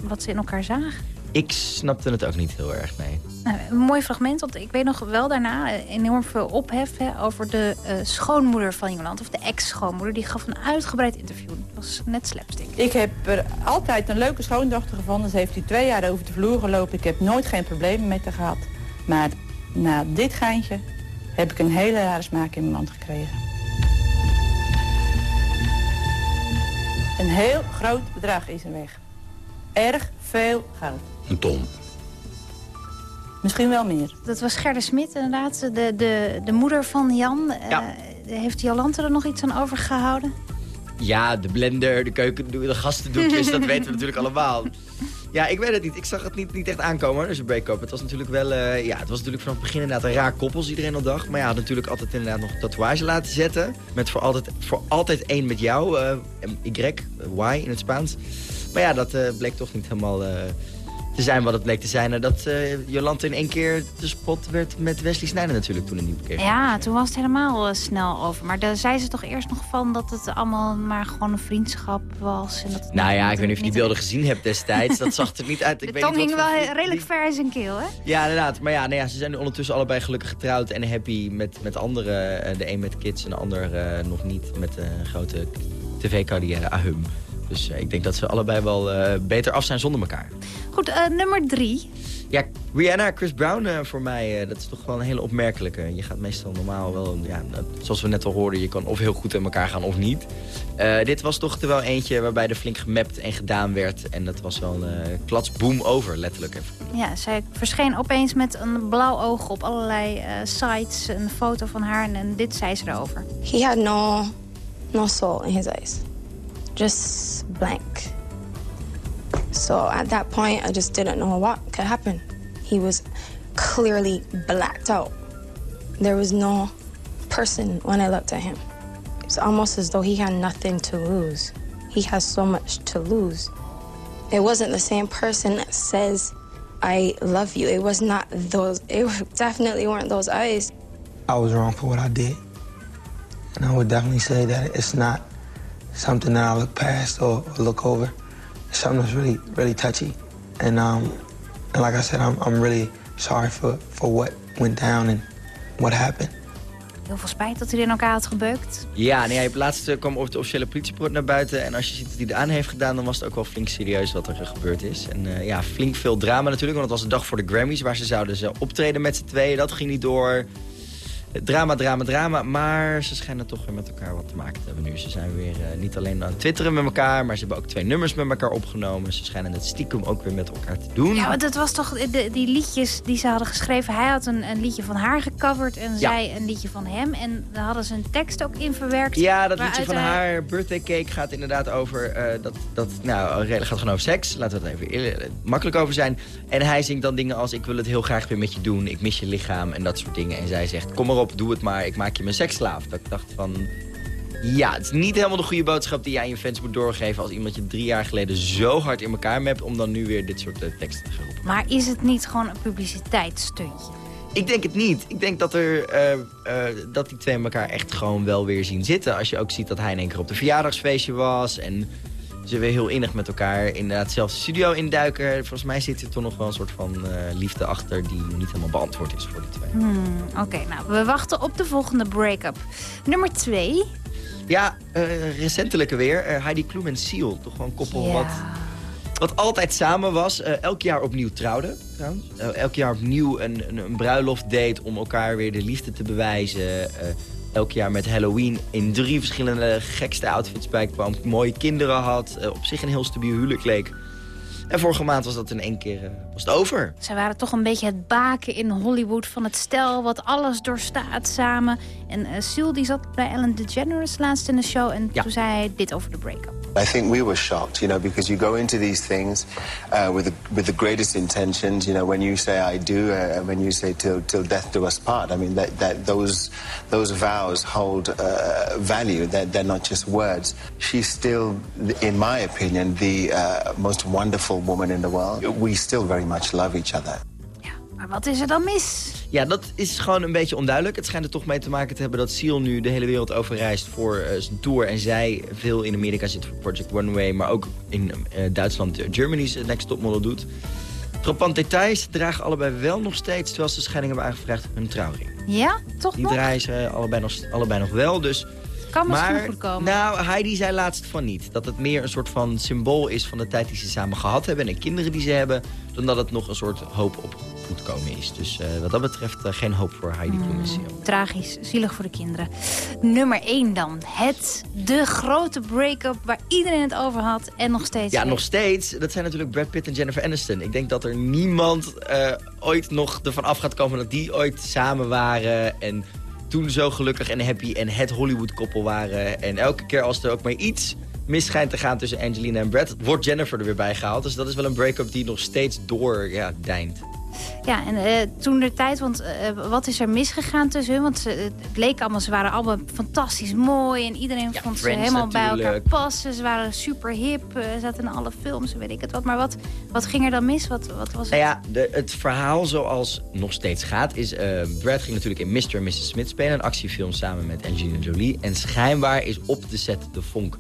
wat ze in elkaar zagen. Ik snapte het ook niet heel erg, nee. Nou, een mooi fragment, want ik weet nog wel daarna enorm veel ophef hè, over de uh, schoonmoeder van Jolante, of de ex-schoonmoeder. Die gaf een uitgebreid interview. Dat was net slapstick. Ik heb er altijd een leuke schoondochter gevonden. Ze heeft die twee jaar over de vloer gelopen. Ik heb nooit geen problemen met haar gehad. Maar na dit geintje heb ik een hele rare smaak in mijn mond gekregen. Een heel groot bedrag is er weg. Erg veel geld. Een ton. Misschien wel meer. Dat was Gerda Smit inderdaad, de, de, de moeder van Jan. Ja. Uh, heeft Jolante er nog iets aan overgehouden? Ja, de blender, de keuken, de gastendoekjes, dat weten we natuurlijk allemaal. Ja, ik weet het niet. Ik zag het niet, niet echt aankomen, dus een break-up. Het was natuurlijk wel, uh, ja, het was natuurlijk vanaf het begin inderdaad een raar koppel, iedereen al dacht. Maar ja, natuurlijk altijd inderdaad nog tatoeage laten zetten. Met voor altijd, voor altijd één met jou, uh, Y, Y in het Spaans. Maar ja, dat uh, bleek toch niet helemaal te zijn wat het bleek te zijn. Dat Jolante in één keer de spot werd met Wesley Snijder natuurlijk toen een nieuwe keer. Ja, toen was het helemaal snel over. Maar daar zei ze toch eerst nog van dat het allemaal maar gewoon een vriendschap was. En dat het nou ja, ik weet niet of je die beelden gezien hebt destijds. dat zag er niet uit. Ik de weet tong niet hing wel redelijk ver in zijn keel, hè? Ja, inderdaad. Maar ja, nou ja, ze zijn nu ondertussen allebei gelukkig getrouwd en happy met, met anderen. De een met kids en de ander uh, nog niet met een grote tv-carrière. Ahum. Dus uh, ik denk dat ze allebei wel uh, beter af zijn zonder elkaar. Goed, uh, nummer drie. Ja, Rihanna, Chris Brown voor mij, dat is toch wel een hele opmerkelijke. Je gaat meestal normaal wel, ja, zoals we net al hoorden, je kan of heel goed in elkaar gaan of niet. dit was toch wel eentje waarbij er flink gemapt en gedaan werd. En dat was wel een klats boom over, letterlijk. Even. Ja, zij verscheen opeens met een blauw oog op allerlei sites. Een foto van haar en, en dit zei ze erover. He had no, no soul in his eyes. Just blank. So at that point, I just didn't know what could happen. He was clearly blacked out. There was no person when I looked at him. It's almost as though he had nothing to lose. He has so much to lose. It wasn't the same person that says, I love you. It was not those, it definitely weren't those eyes. I was wrong for what I did. And I would definitely say that it's not something that I look past or, or look over. It's something that's really, really touchy. And, um, and like I said, I'm, I'm really sorry for, for what went down and what happened. Heel veel spijt dat hij in elkaar had gebeukt. Ja, nee, het laatste kwam over de officiële politiepoort naar buiten. En als je ziet dat hij het aan heeft gedaan, dan was het ook wel flink serieus wat er gebeurd is. En eh, ja, flink veel drama natuurlijk, want het was de dag voor de Grammys... waar ze zouden ze optreden met z'n tweeën. Dat ging niet door. Drama, drama, drama. Maar ze schijnen toch weer met elkaar wat te maken te hebben nu. Ze zijn weer eh, niet alleen aan het twitteren met elkaar... maar ze hebben ook twee nummers met elkaar opgenomen. Ze schijnen het stiekem ook weer met elkaar te doen. Ja, want het was toch de, die liedjes die ze hadden geschreven. Hij had een, een liedje van haar gecoverd en Ja. zij een liedje van hem. En daar hadden ze een tekst ook in verwerkt. Ja, dat liedje van hij- haar birthday cake gaat inderdaad over... eh, dat, dat, nou, redelijk gaat gewoon over seks. Laten we het even eerlijk- makkelijk over zijn. En hij zingt dan dingen als... ik wil het heel graag weer met je doen. Ik mis je lichaam en dat soort dingen. En zij zegt, kom maar op, doe het maar. Ik maak je mijn seksslaaf. Dat ik dacht van... Ja, het is niet helemaal de goede boodschap die je aan je fans moet doorgeven... als iemand je drie jaar geleden zo hard in elkaar mept... om dan nu weer dit soort eh, teksten te gaan roepen. Maar is het niet gewoon een publiciteitsstuntje? Ik denk het niet. Ik denk dat, er, eh, eh, dat die twee elkaar echt gewoon wel weer zien zitten. Als je ook ziet dat hij in één keer op de verjaardagsfeestje was. En ze weer heel innig met elkaar inderdaad zelfs de studio induiken. Volgens mij zit er toch nog wel een soort van eh, liefde achter... die niet helemaal beantwoord is voor die twee. Hmm, Oké, nou, we wachten op de volgende break-up. Nummer twee. Ja, eh, recentelijke weer. eh, Heidi Klum en Seal. Toch gewoon een koppel wat, wat altijd samen was. elk jaar opnieuw trouwde, trouwens. Eh, elk jaar opnieuw een, een, een bruiloft deed om elkaar weer de liefde te bewijzen. Eh, elk jaar met Halloween in drie verschillende gekste outfits bijkwam. Mooie kinderen had. eh, op zich een heel stabiel huwelijk leek. En vorige maand was dat in één keer eh, was het over. Zij waren toch een beetje het baken in Hollywood van het stel... wat alles doorstaat samen. En uh, Sil die zat bij Ellen DeGeneres laatst in de show... en toen zei hij dit over de break-up. I think we were shocked, you know, because you go into these things uh, with the, with the greatest intentions. You know, when you say "I do," uh, and when you say "till till death do us part," I mean that, that those those vows hold uh, value. That they're not just words. She's still, in my opinion, the uh, most wonderful woman in the world. We still very much love each other. Maar wat is er dan mis? Ja, dat is gewoon een beetje onduidelijk. Het schijnt er toch mee te maken te hebben dat Seal nu de hele wereld over reist voor eh, zijn tour. En zij veel in Amerika zit voor Project Runway, maar ook in eh, Duitsland uh, Germany's Next Top Model doet. Frappant details dragen allebei wel nog steeds, terwijl ze de scheiding hebben aangevraagd, hun trouwring. Ja, toch Die nog? draaien ze allebei nog, allebei nog wel, dus... Kan misschien maar, goed komen. Nou, Heidi zei laatst van niet. Dat het meer een soort van symbool is van de tijd die ze samen gehad hebben... en de kinderen die ze hebben... dan dat het nog een soort hoop op goed komen is. Dus eh, wat dat betreft eh, geen hoop voor Heidi Klum Seal. Tragisch, zielig voor de kinderen. Nummer 1 dan. Het, de grote break-up waar iedereen het over had en nog steeds... Ja, heeft. nog steeds. Dat zijn natuurlijk Brad Pitt en Jennifer Aniston. Ik denk dat er niemand eh, ooit nog ervan af gaat komen dat die ooit samen waren... en toen zo gelukkig en happy en het Hollywood-koppel waren. En elke keer als er ook maar iets mis schijnt te gaan tussen Angelina en Brad... wordt Jennifer er weer bij gehaald. Dus dat is wel een break-up die nog steeds door ja. Ja, en eh, toen de tijd, want eh, wat is er misgegaan tussen hun? Want ze, het leek allemaal, ze waren allemaal fantastisch mooi. En iedereen vond ze helemaal bij elkaar passen. Ze waren super hip, eh, zaten in alle films, weet ik het wat. Maar wat, wat ging er dan mis? Wat, wat was het? Nou ja, de, het verhaal zoals nog steeds gaat is... eh, Brad ging natuurlijk in Mr. en Mrs. Smith spelen. Een actiefilm samen met Angelina Jolie. En schijnbaar is op de set de vonk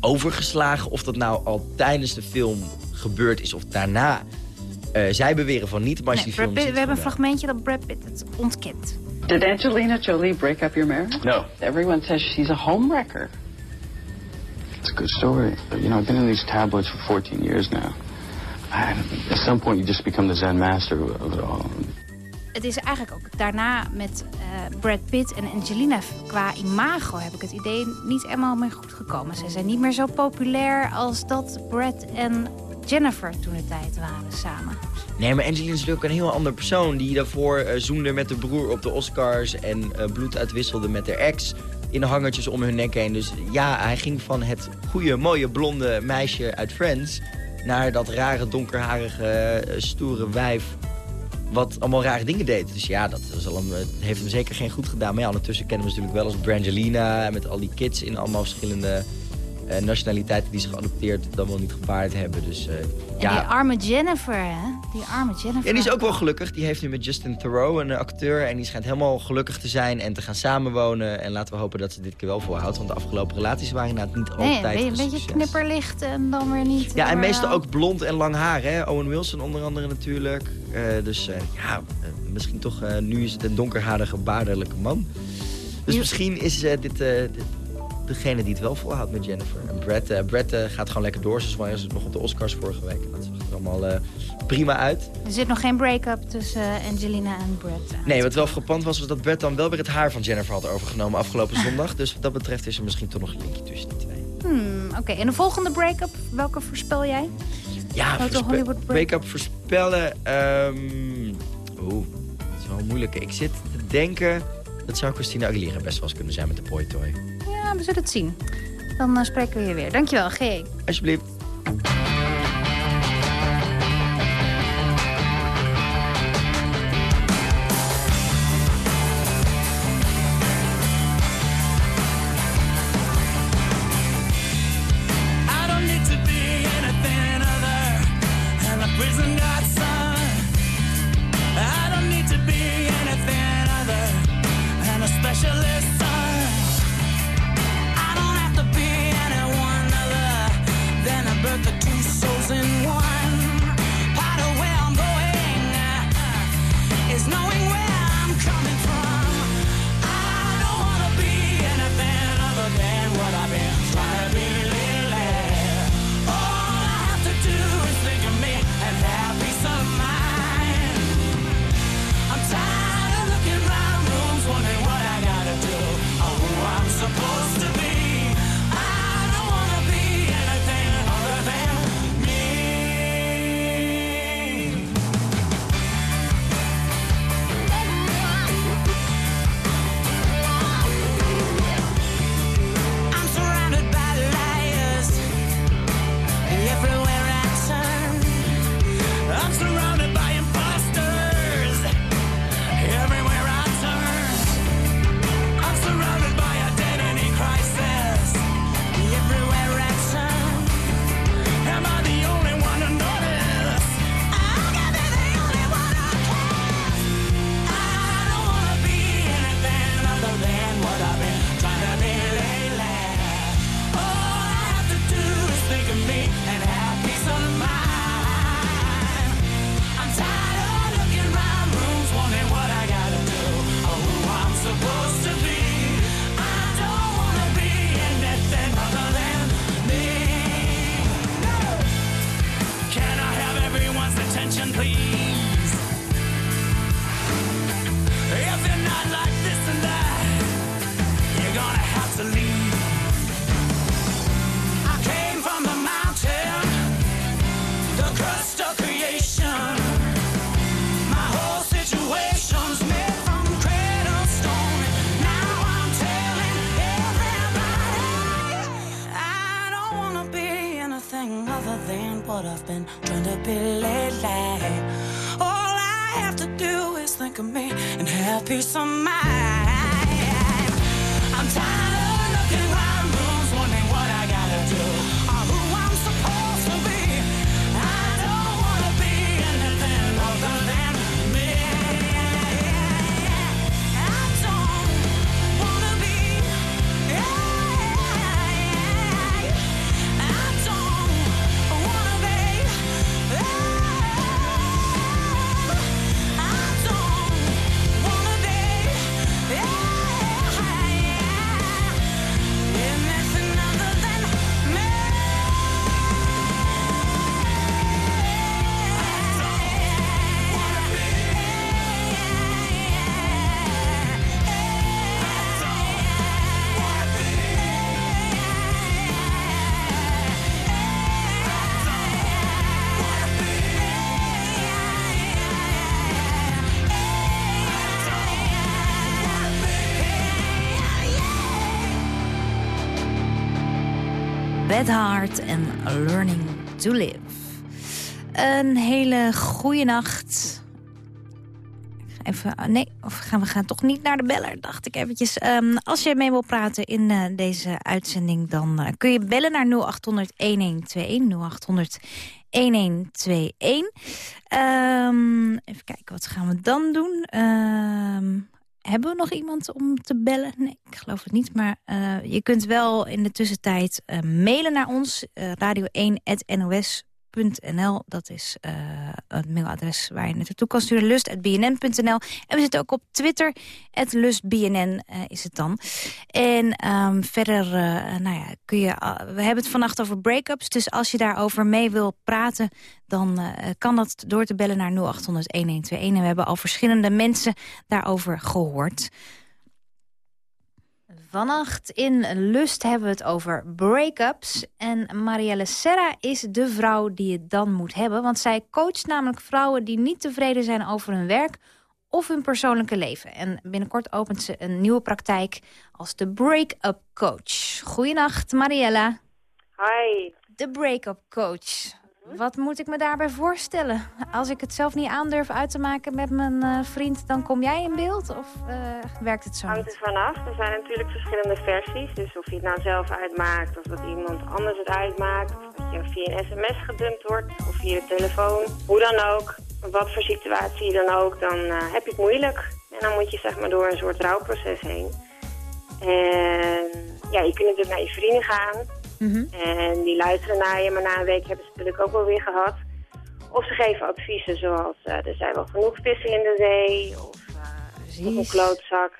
overgeslagen. Of dat nou al tijdens de film gebeurd is of daarna. Eh, zij beweren van niet, maar als Nee, die Brad film Pitt- ziet we hebben een fragmentje dat Brad Pitt het ontkent. Did Angelina Jolie break up your marriage? No. Everyone says she's a homewrecker. It's a good story. You know, I've been in these tabloids for 14 years now. At some point, you just become the Zen master of, of it all. Het is eigenlijk ook daarna met eh, Brad Pitt en Angelina qua imago heb ik het idee niet helemaal meer goed gekomen. Ze zijn niet meer zo populair als dat Brad en Jennifer toen de tijd waren samen. Nee, maar Angelina is natuurlijk een heel ander persoon... die daarvoor eh, zoende met de broer op de Oscars... en eh, bloed uitwisselde met haar ex in hangertjes om hun nek heen. Dus ja, hij ging van het goede, mooie, blonde meisje uit Friends... naar dat rare, donkerharige, eh, stoere wijf... wat allemaal rare dingen deed. Dus ja, dat al heeft hem zeker geen goed gedaan. Maar ondertussen kennen we natuurlijk wel als Brangelina... met al die kids in allemaal verschillende nationaliteiten... die zich geadopteerd dan wel niet gebaard hebben. Dus eh, En ja... die arme Jennifer, hè? Die arme Jennifer. Ja, die is ook wel gelukkig. Die heeft nu met Justin Theroux, een eh, acteur. En die schijnt helemaal gelukkig te zijn en te gaan samenwonen. En laten we hopen dat ze dit keer wel volhoudt. Want de afgelopen relaties waren inderdaad niet Nee, altijd een een beetje succes. knipperlicht en dan weer niet. Ja, en maar meestal ook blond en lang haar. Hè? Owen Wilson onder andere natuurlijk. Eh, dus eh, ja, eh, misschien toch... eh, nu is het een donkerharige, baardelijke man. Dus misschien is eh, dit... eh, dit- Degene die het wel volhoudt met Jennifer. En Brad, eh, Brad eh, gaat gewoon lekker door. Zoals nog op de Oscars vorige week. En dat zag er allemaal eh, prima uit. Er zit nog geen break-up tussen Angelina en Brad. Nee, wat wel frappant was, was dat Brett dan wel weer het haar van Jennifer had overgenomen afgelopen zondag. Dus wat dat betreft is er misschien toch nog een linkje tussen die twee. Hmm, Oké, en de volgende break-up, welke voorspel jij? Ja, voorspe- break-up voorspellen. ehm Oeh, dat is wel moeilijk. Ik zit te denken, dat zou Christina Aguilera best wel eens kunnen zijn met de Boy Toy. We zullen het zien. Dan eh, spreken we je weer. Dankjewel, G. Alsjeblieft. Bad Heart en Learning to Live. Een hele goede nacht. Even, ah, nee, of gaan we gaan toch niet naar de beller, dacht ik eventjes. Ehm, als jij mee wil praten in eh, deze uitzending, dan eh, kun je bellen naar 0800 1121. 0800 1121. Ehm, even kijken, wat gaan we dan doen? Ehm, hebben we nog iemand om te bellen? Nee, ik geloof het niet. Maar eh, je kunt wel in de tussentijd eh, mailen naar ons. Eh, Radio1.nos .nl Dat is eh, het mailadres waar je naartoe kan sturen. lust.bnn.nl. En we zitten ook op Twitter. lustbnn eh, is het dan. En ehm, verder eh, nou ja, kun je, we hebben het vannacht over breakups, Dus als je daarover mee wil praten... dan kan dat door te bellen naar 0800-1121. En we hebben al verschillende mensen daarover gehoord. Vannacht in Lust hebben we het over break-ups. En Marielle Serra is de vrouw die het dan moet hebben. Want zij coacht namelijk vrouwen die niet tevreden zijn over hun werk of hun persoonlijke leven. En binnenkort opent ze een nieuwe praktijk als de break-up coach. Goedenacht, Mariella. Hi. De break-up coach. Wat moet ik me daarbij voorstellen? Als ik het zelf niet aandurf uit te maken met mijn eh, vriend, dan kom jij in beeld? Of eh, werkt het zo Hangt niet? er vanaf. Er zijn natuurlijk verschillende versies. Dus of je het nou zelf uitmaakt of dat iemand anders het uitmaakt. Of dat je via een sms gedumpt wordt of via de telefoon. Hoe dan ook. Wat voor situatie dan ook, dan eh, heb je het moeilijk. En dan moet je zeg maar door een soort rouwproces heen. En ja, je kunt natuurlijk naar je vrienden gaan. En die luisteren naar je, maar na een week hebben ze het natuurlijk ook wel weer gehad. Of ze geven adviezen zoals eh, er zijn wel genoeg vissen in de zee. Of uh, nog een klootzak.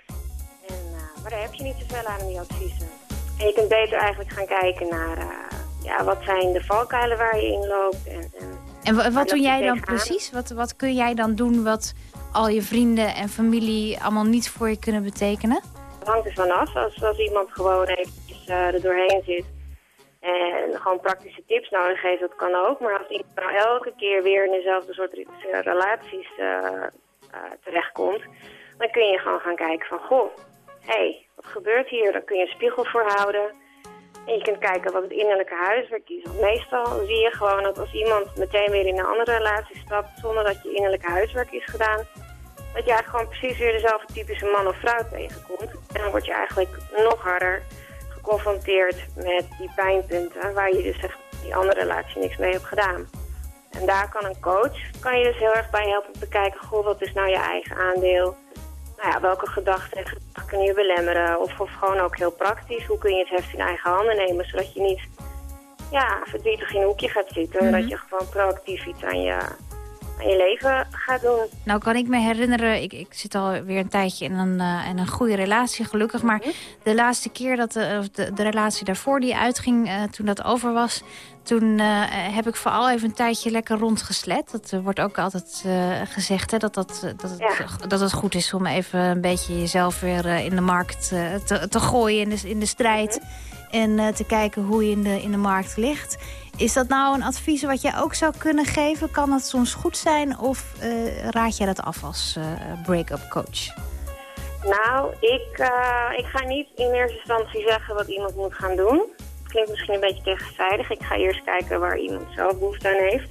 En, eh, maar daar heb je niet zoveel aan die adviezen. En je kunt beter eigenlijk gaan kijken naar eh, ja, wat zijn de valkuilen waar je in loopt. En, en En wat doe jij dan tegenaan. precies? Wat, wat kun jij dan doen wat al je vrienden en familie allemaal niet voor je kunnen betekenen? Het hangt er vanaf. Als, als iemand gewoon eventjes eh, er doorheen zit en gewoon praktische tips nodig heeft, dat kan ook. Maar als iemand nou elke keer weer in dezelfde soort re- relaties eh, eh, terechtkomt, dan kun je gewoon gaan kijken van, goh, hé, hey, wat gebeurt hier? Dan kun je een spiegel voor houden. En je kunt kijken wat het innerlijke huiswerk is. Want meestal zie je gewoon dat als iemand meteen weer in een andere relatie stapt, zonder dat je innerlijke huiswerk is gedaan, dat je eigenlijk gewoon precies weer dezelfde typische man of vrouw tegenkomt. En dan word je eigenlijk nog harder geconfronteerd met die pijnpunten waar je dus echt die andere relatie niks mee hebt gedaan. En daar kan een coach kan je dus heel erg bij helpen om te kijken, goh, wat is nou je eigen aandeel? Nou ja, welke gedachten en gedachten kunnen je belemmeren? Of, of gewoon ook heel praktisch, hoe kun je het heft in eigen handen nemen, zodat je niet ja, verdrietig in een hoekje gaat zitten. Mhm. Dat je gewoon proactief iets aan je, aan je leven gaat doen. Nou kan ik me herinneren, ik, ik zit alweer een tijdje in een, eh, in een goede relatie gelukkig. Maar de laatste keer dat de, of de, de relatie daarvoor die uitging, eh, toen dat over was... toen eh, heb ik vooral even een tijdje lekker rondgeslet. Dat eh, wordt ook altijd eh, gezegd, hè, dat, dat, eh, dat, het, dat het goed is om even een beetje jezelf weer eh, in de markt eh, te, te gooien in de, in de strijd. En eh, te kijken hoe je in de, in de markt ligt. Is dat nou een advies wat jij ook zou kunnen geven? Kan dat soms goed zijn of eh, raad jij dat af als eh, break-up coach? Nou, ik, eh, ik ga niet in eerste instantie zeggen wat iemand moet gaan doen. Klinkt misschien een beetje tegenstrijdig. Ik ga eerst kijken waar iemand zelf behoefte aan heeft.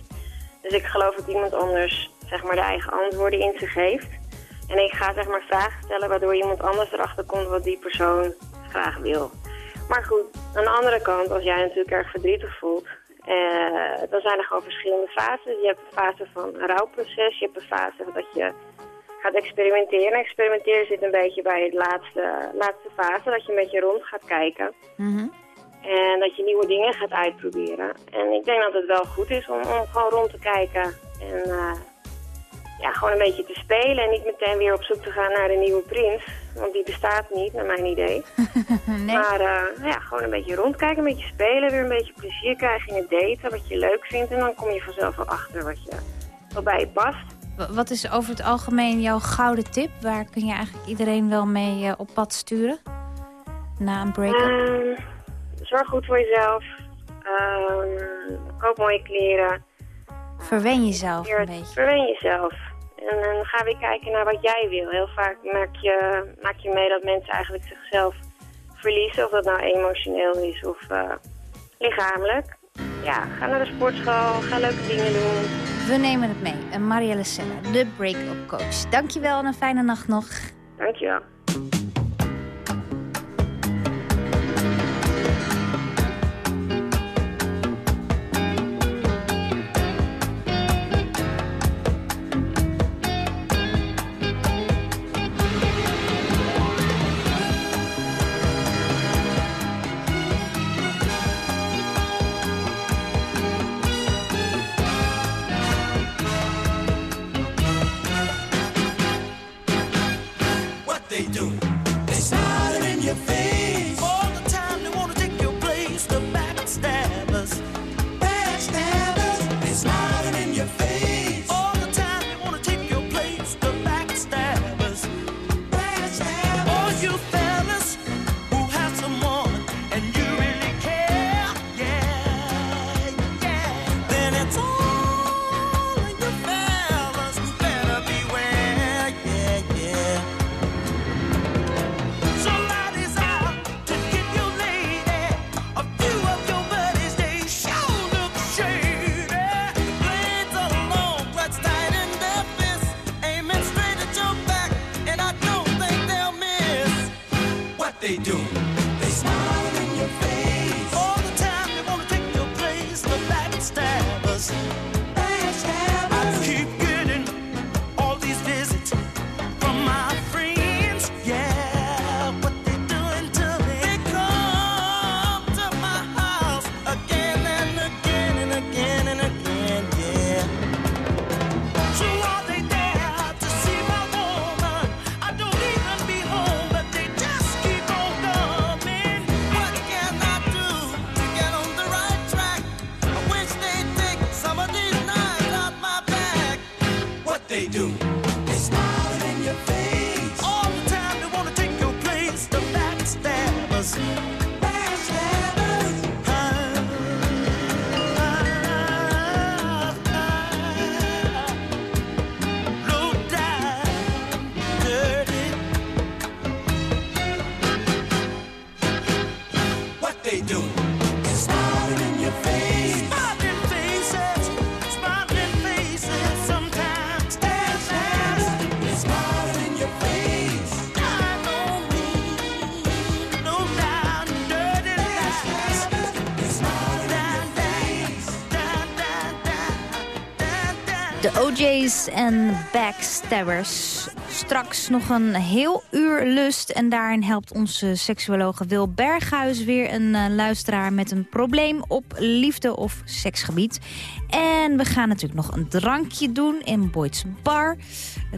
Dus ik geloof dat iemand anders zeg maar, de eigen antwoorden in zich heeft. En ik ga zeg maar, vragen stellen waardoor iemand anders erachter komt wat die persoon graag wil. Maar goed, aan de andere kant, als jij natuurlijk erg verdrietig voelt, eh, dan zijn er gewoon verschillende fases. Je hebt een fase van een rouwproces, je hebt een fase dat je gaat experimenteren. Experimenteren zit een beetje bij het laatste, laatste fase, dat je een beetje rond gaat kijken. En dat je nieuwe dingen gaat uitproberen. En ik denk dat het wel goed is om, om gewoon rond te kijken. En eh, ja, gewoon een beetje te spelen. En niet meteen weer op zoek te gaan naar een nieuwe prins. Want die bestaat niet, naar mijn idee. Maar eh, ja, gewoon een beetje rondkijken, een beetje spelen. Weer een beetje plezier krijgen in het daten. Wat je leuk vindt. En dan kom je vanzelf wel achter wat, je, wat bij je past. Wa- Wat is over het algemeen jouw gouden tip? Waar kun je eigenlijk iedereen wel mee eh, op pad sturen? Na een break-up? Ehm, zorg goed voor jezelf. Ehm, koop mooie kleren. Verwen jezelf een beetje. Verwen jezelf. En dan ga weer kijken naar wat jij wil. Heel vaak maak je, maak je mee dat mensen eigenlijk zichzelf verliezen. Of dat nou emotioneel is of eh, lichamelijk. ja, ga naar de sportschool, ga leuke dingen doen. We nemen het mee. En Marielle Selle, de break-up coach. Dankjewel en een fijne nacht nog. Dankjewel. En Backstabbers. Straks nog een heel uur lust. En daarin helpt onze seksuologe Wil Berghuis weer een eh, luisteraar met een probleem op liefde- of seksgebied. En we gaan natuurlijk nog een drankje doen in Boyd's Bar.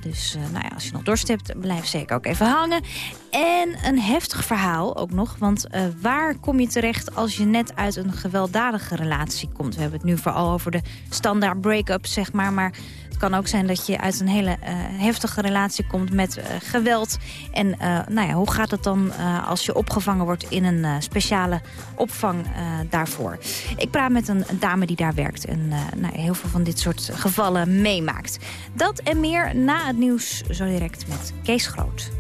Dus eh, nou ja, als je nog dorst hebt, blijf zeker ook even hangen. En een heftig verhaal ook nog. Want eh, waar kom je terecht als je net uit een gewelddadige relatie komt? We hebben het nu vooral over de standaard break-up, zeg maar. Maar kan ook zijn dat je uit een hele eh, heftige relatie komt met eh, geweld. En eh, nou ja, hoe gaat het dan als je opgevangen wordt in een speciale opvang daarvoor? Ik praat met een, dame die daar werkt en nou, heel veel van dit soort gevallen meemaakt. Dat en meer na het nieuws zo direct met Kees Groot.